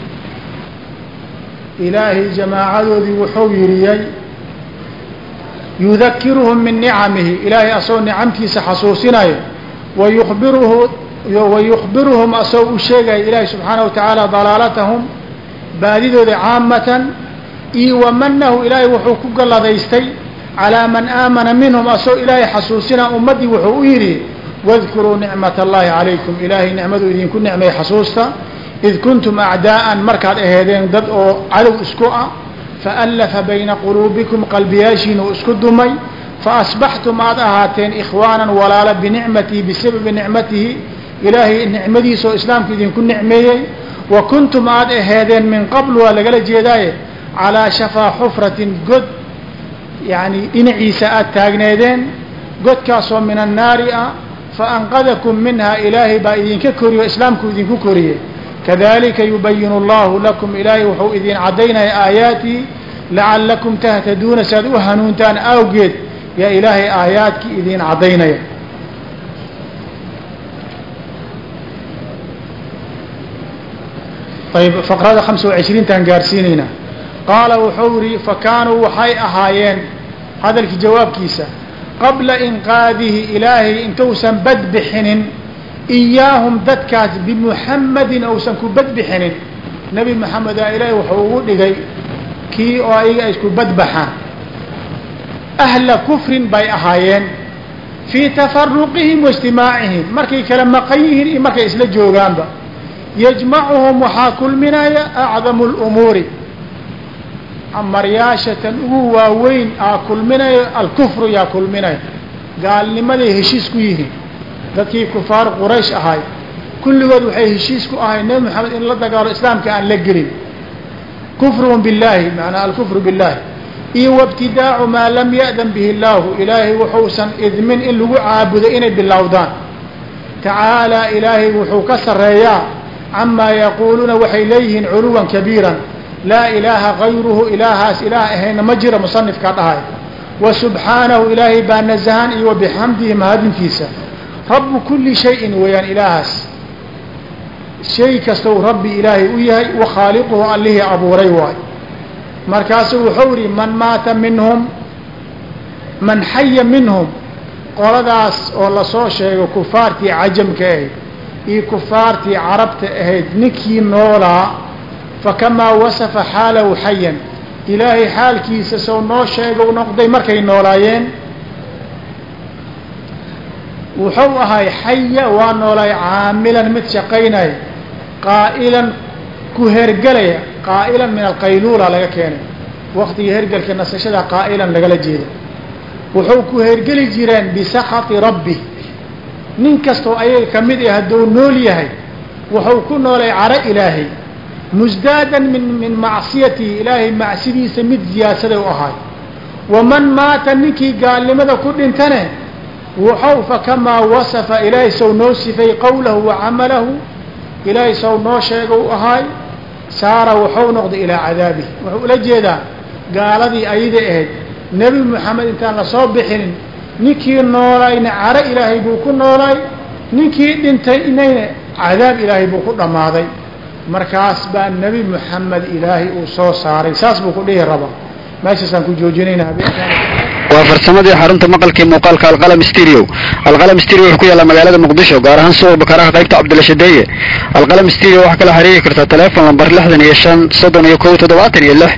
S1: ilaahay jamaacadoodii wuxuu yiriyey yudakiruhum min nicamihi ilaahay asagoo nicamtiisa xasuusinayo wayukhbiruhum asagoo u sheegaya ilaahay subxaanaه wa tacaala dalaalatahum baadidooda caamatan iyo wamanahu ilaahay wuxuu ku galladaystay calىa man aamana minhum asagoo ilaahay xasuusinaa ummaddii wuxuu u yidhi wadkuruu nicmat اllahi calaykum ilaahay nicmaduu idinku nicmay xasuusta id kuntum acdaa'an markaad aheedeen dad oo cadow isku ah faallafa bayna quluubikum qalbiyaashiina uu isku dumay faasbaxtum aad ahaateen ikhwaanan walaala binicmatihi bisababi nicmatihi ilaahay nicmadiisa oo islaamku idinku nicmeeyey wa kuntum aad aheedeen min qabl waa lagala jeedaaye calaa shafaa xufratin god yani dhinaciisa aad taagneedeen godkaasoo min annaari ah faanqadakum minha ilaahay baa idinka koriyo islaamku idinku koriyey kadalika yubayin اllahu lakum ilaahay wuxuu idin caddaynaya aayaatihi lacalakum tahtaduuna si aad u hanuuntaan awgeed yaa ilaahay aayaadkii idin caddaynaya ayb faqrada hamsa wa cishriintaan gaarsiinaynaa qaala wuxuu yihi fakaanuu waxay ahaayeen hadalkii jawaabkiisa qabla inqaadihi ilaahay intuusan badbixinin iyaahum dadkaas bimuxamadin ousan ku badbixinin. Nebi moxamedaa ilaahay wuxuu ugu dhigay kii oo ayaga ay isku badbaxaan ahla kufrin bay ahaayeen. Fii tafaruqihim wa ijtimaacihim markay kala maqan yihiin iyo markay isla joogaanba. Yajmacuhum waxaa kulminaya acdamu lumuuri maryaasha tan ugu waaweyn aa kulminayo alkufru yaa kulminayo. Gaalnimaday heshiis ku yihiin. Dadkii kufaar quraysh ahay. Kulligood waxay heshiis ku ahay nebi maxamed in la dagaalo islaamka aan la gelin. Kufrun billaahi maanaa alkufru billaahi. Iyo wabtidaacu maa lam ya'dan bihi illaahu ilaahay wuxuusan idmin in lagu caabudo inay bilowdaan. Tacaalaa ilaahay wuxuu ka sarreeyaa. Camaa yaquuluuna waxay leeyihiin culuwan kabiiran laa ilaaha gayruhu ilaahaas ilaah ahayna ma jira musanifka dhahay. Wa subxaanahu ilaahay baa nasahan iyo wabixamdihi mahadintiisa rabu kuli shayin weeyaan ilaahaas. Shay kastou rabbi ilaahay u yahay wa khaaliquhu allihii abuuray waay. Markaasuu wuxuu yihi man maata minhum man xaya minhum. Qoladaas oo la soo sheego kufaartii cajamka ahayd iyo kufaartii carabta ahayd ninkii noolaa fakamaa wasafa xaalahu xayan. Ilaahay xaalkiisa sow noo sheegou noqday markay noolaayeen. Wuxuu ahay xaya waa noolaay caamilan mid shaqaynaya qaa'ilan ku hergelaya qaa'ilan min alqayluula laga keenay. Waktigii hergelka nasashada qaa'ilan lagala jeeda wuxuu ku hergeli jireen bisakati rabbi. Nin kastoo ayaga ka mid ah hadduu nool yahay wuxuu ku noolay caro ilaahay musdaadan min min macsiyatihi ilaahay macsidiisa mid ziyaadsaday u ahaay waman maata ninkii gaalnimada ku dhintane wuxuu fakamaa wasafa ilaahay sow noo sifay qowlahu wa camalahu ilaahay sow noo sheega u ahaay saara wuxuu noqday ilaa cadaabihi wuxuu ula jeedaa gaaladii ayada ahayd nebi moxamed intaan la soo bixinin ninkii noolayna caro ilaahay buu ku noolay ninkii dhintayinayna cadaab ilaahay buu ku dhammaaday markaas baa nebi moxamed ilaahay uu soo saaray. Saas buu ku dhihi rabaa. Meeshaasaan ku joojinayna
S3: waa farsamadii xarunta maqalkii muuqaalka alqalam stereo alqalam stereo wuxuu ku yaallaa magaalada muqdisho gaar ahaan suuqa bakaraha qaybta cabdilashadeeye alqalam stereo waxaa kala xiriiri kartaa teleefon lambar lixdan iyo shan soddon iyo kow toddobaatan iyo lix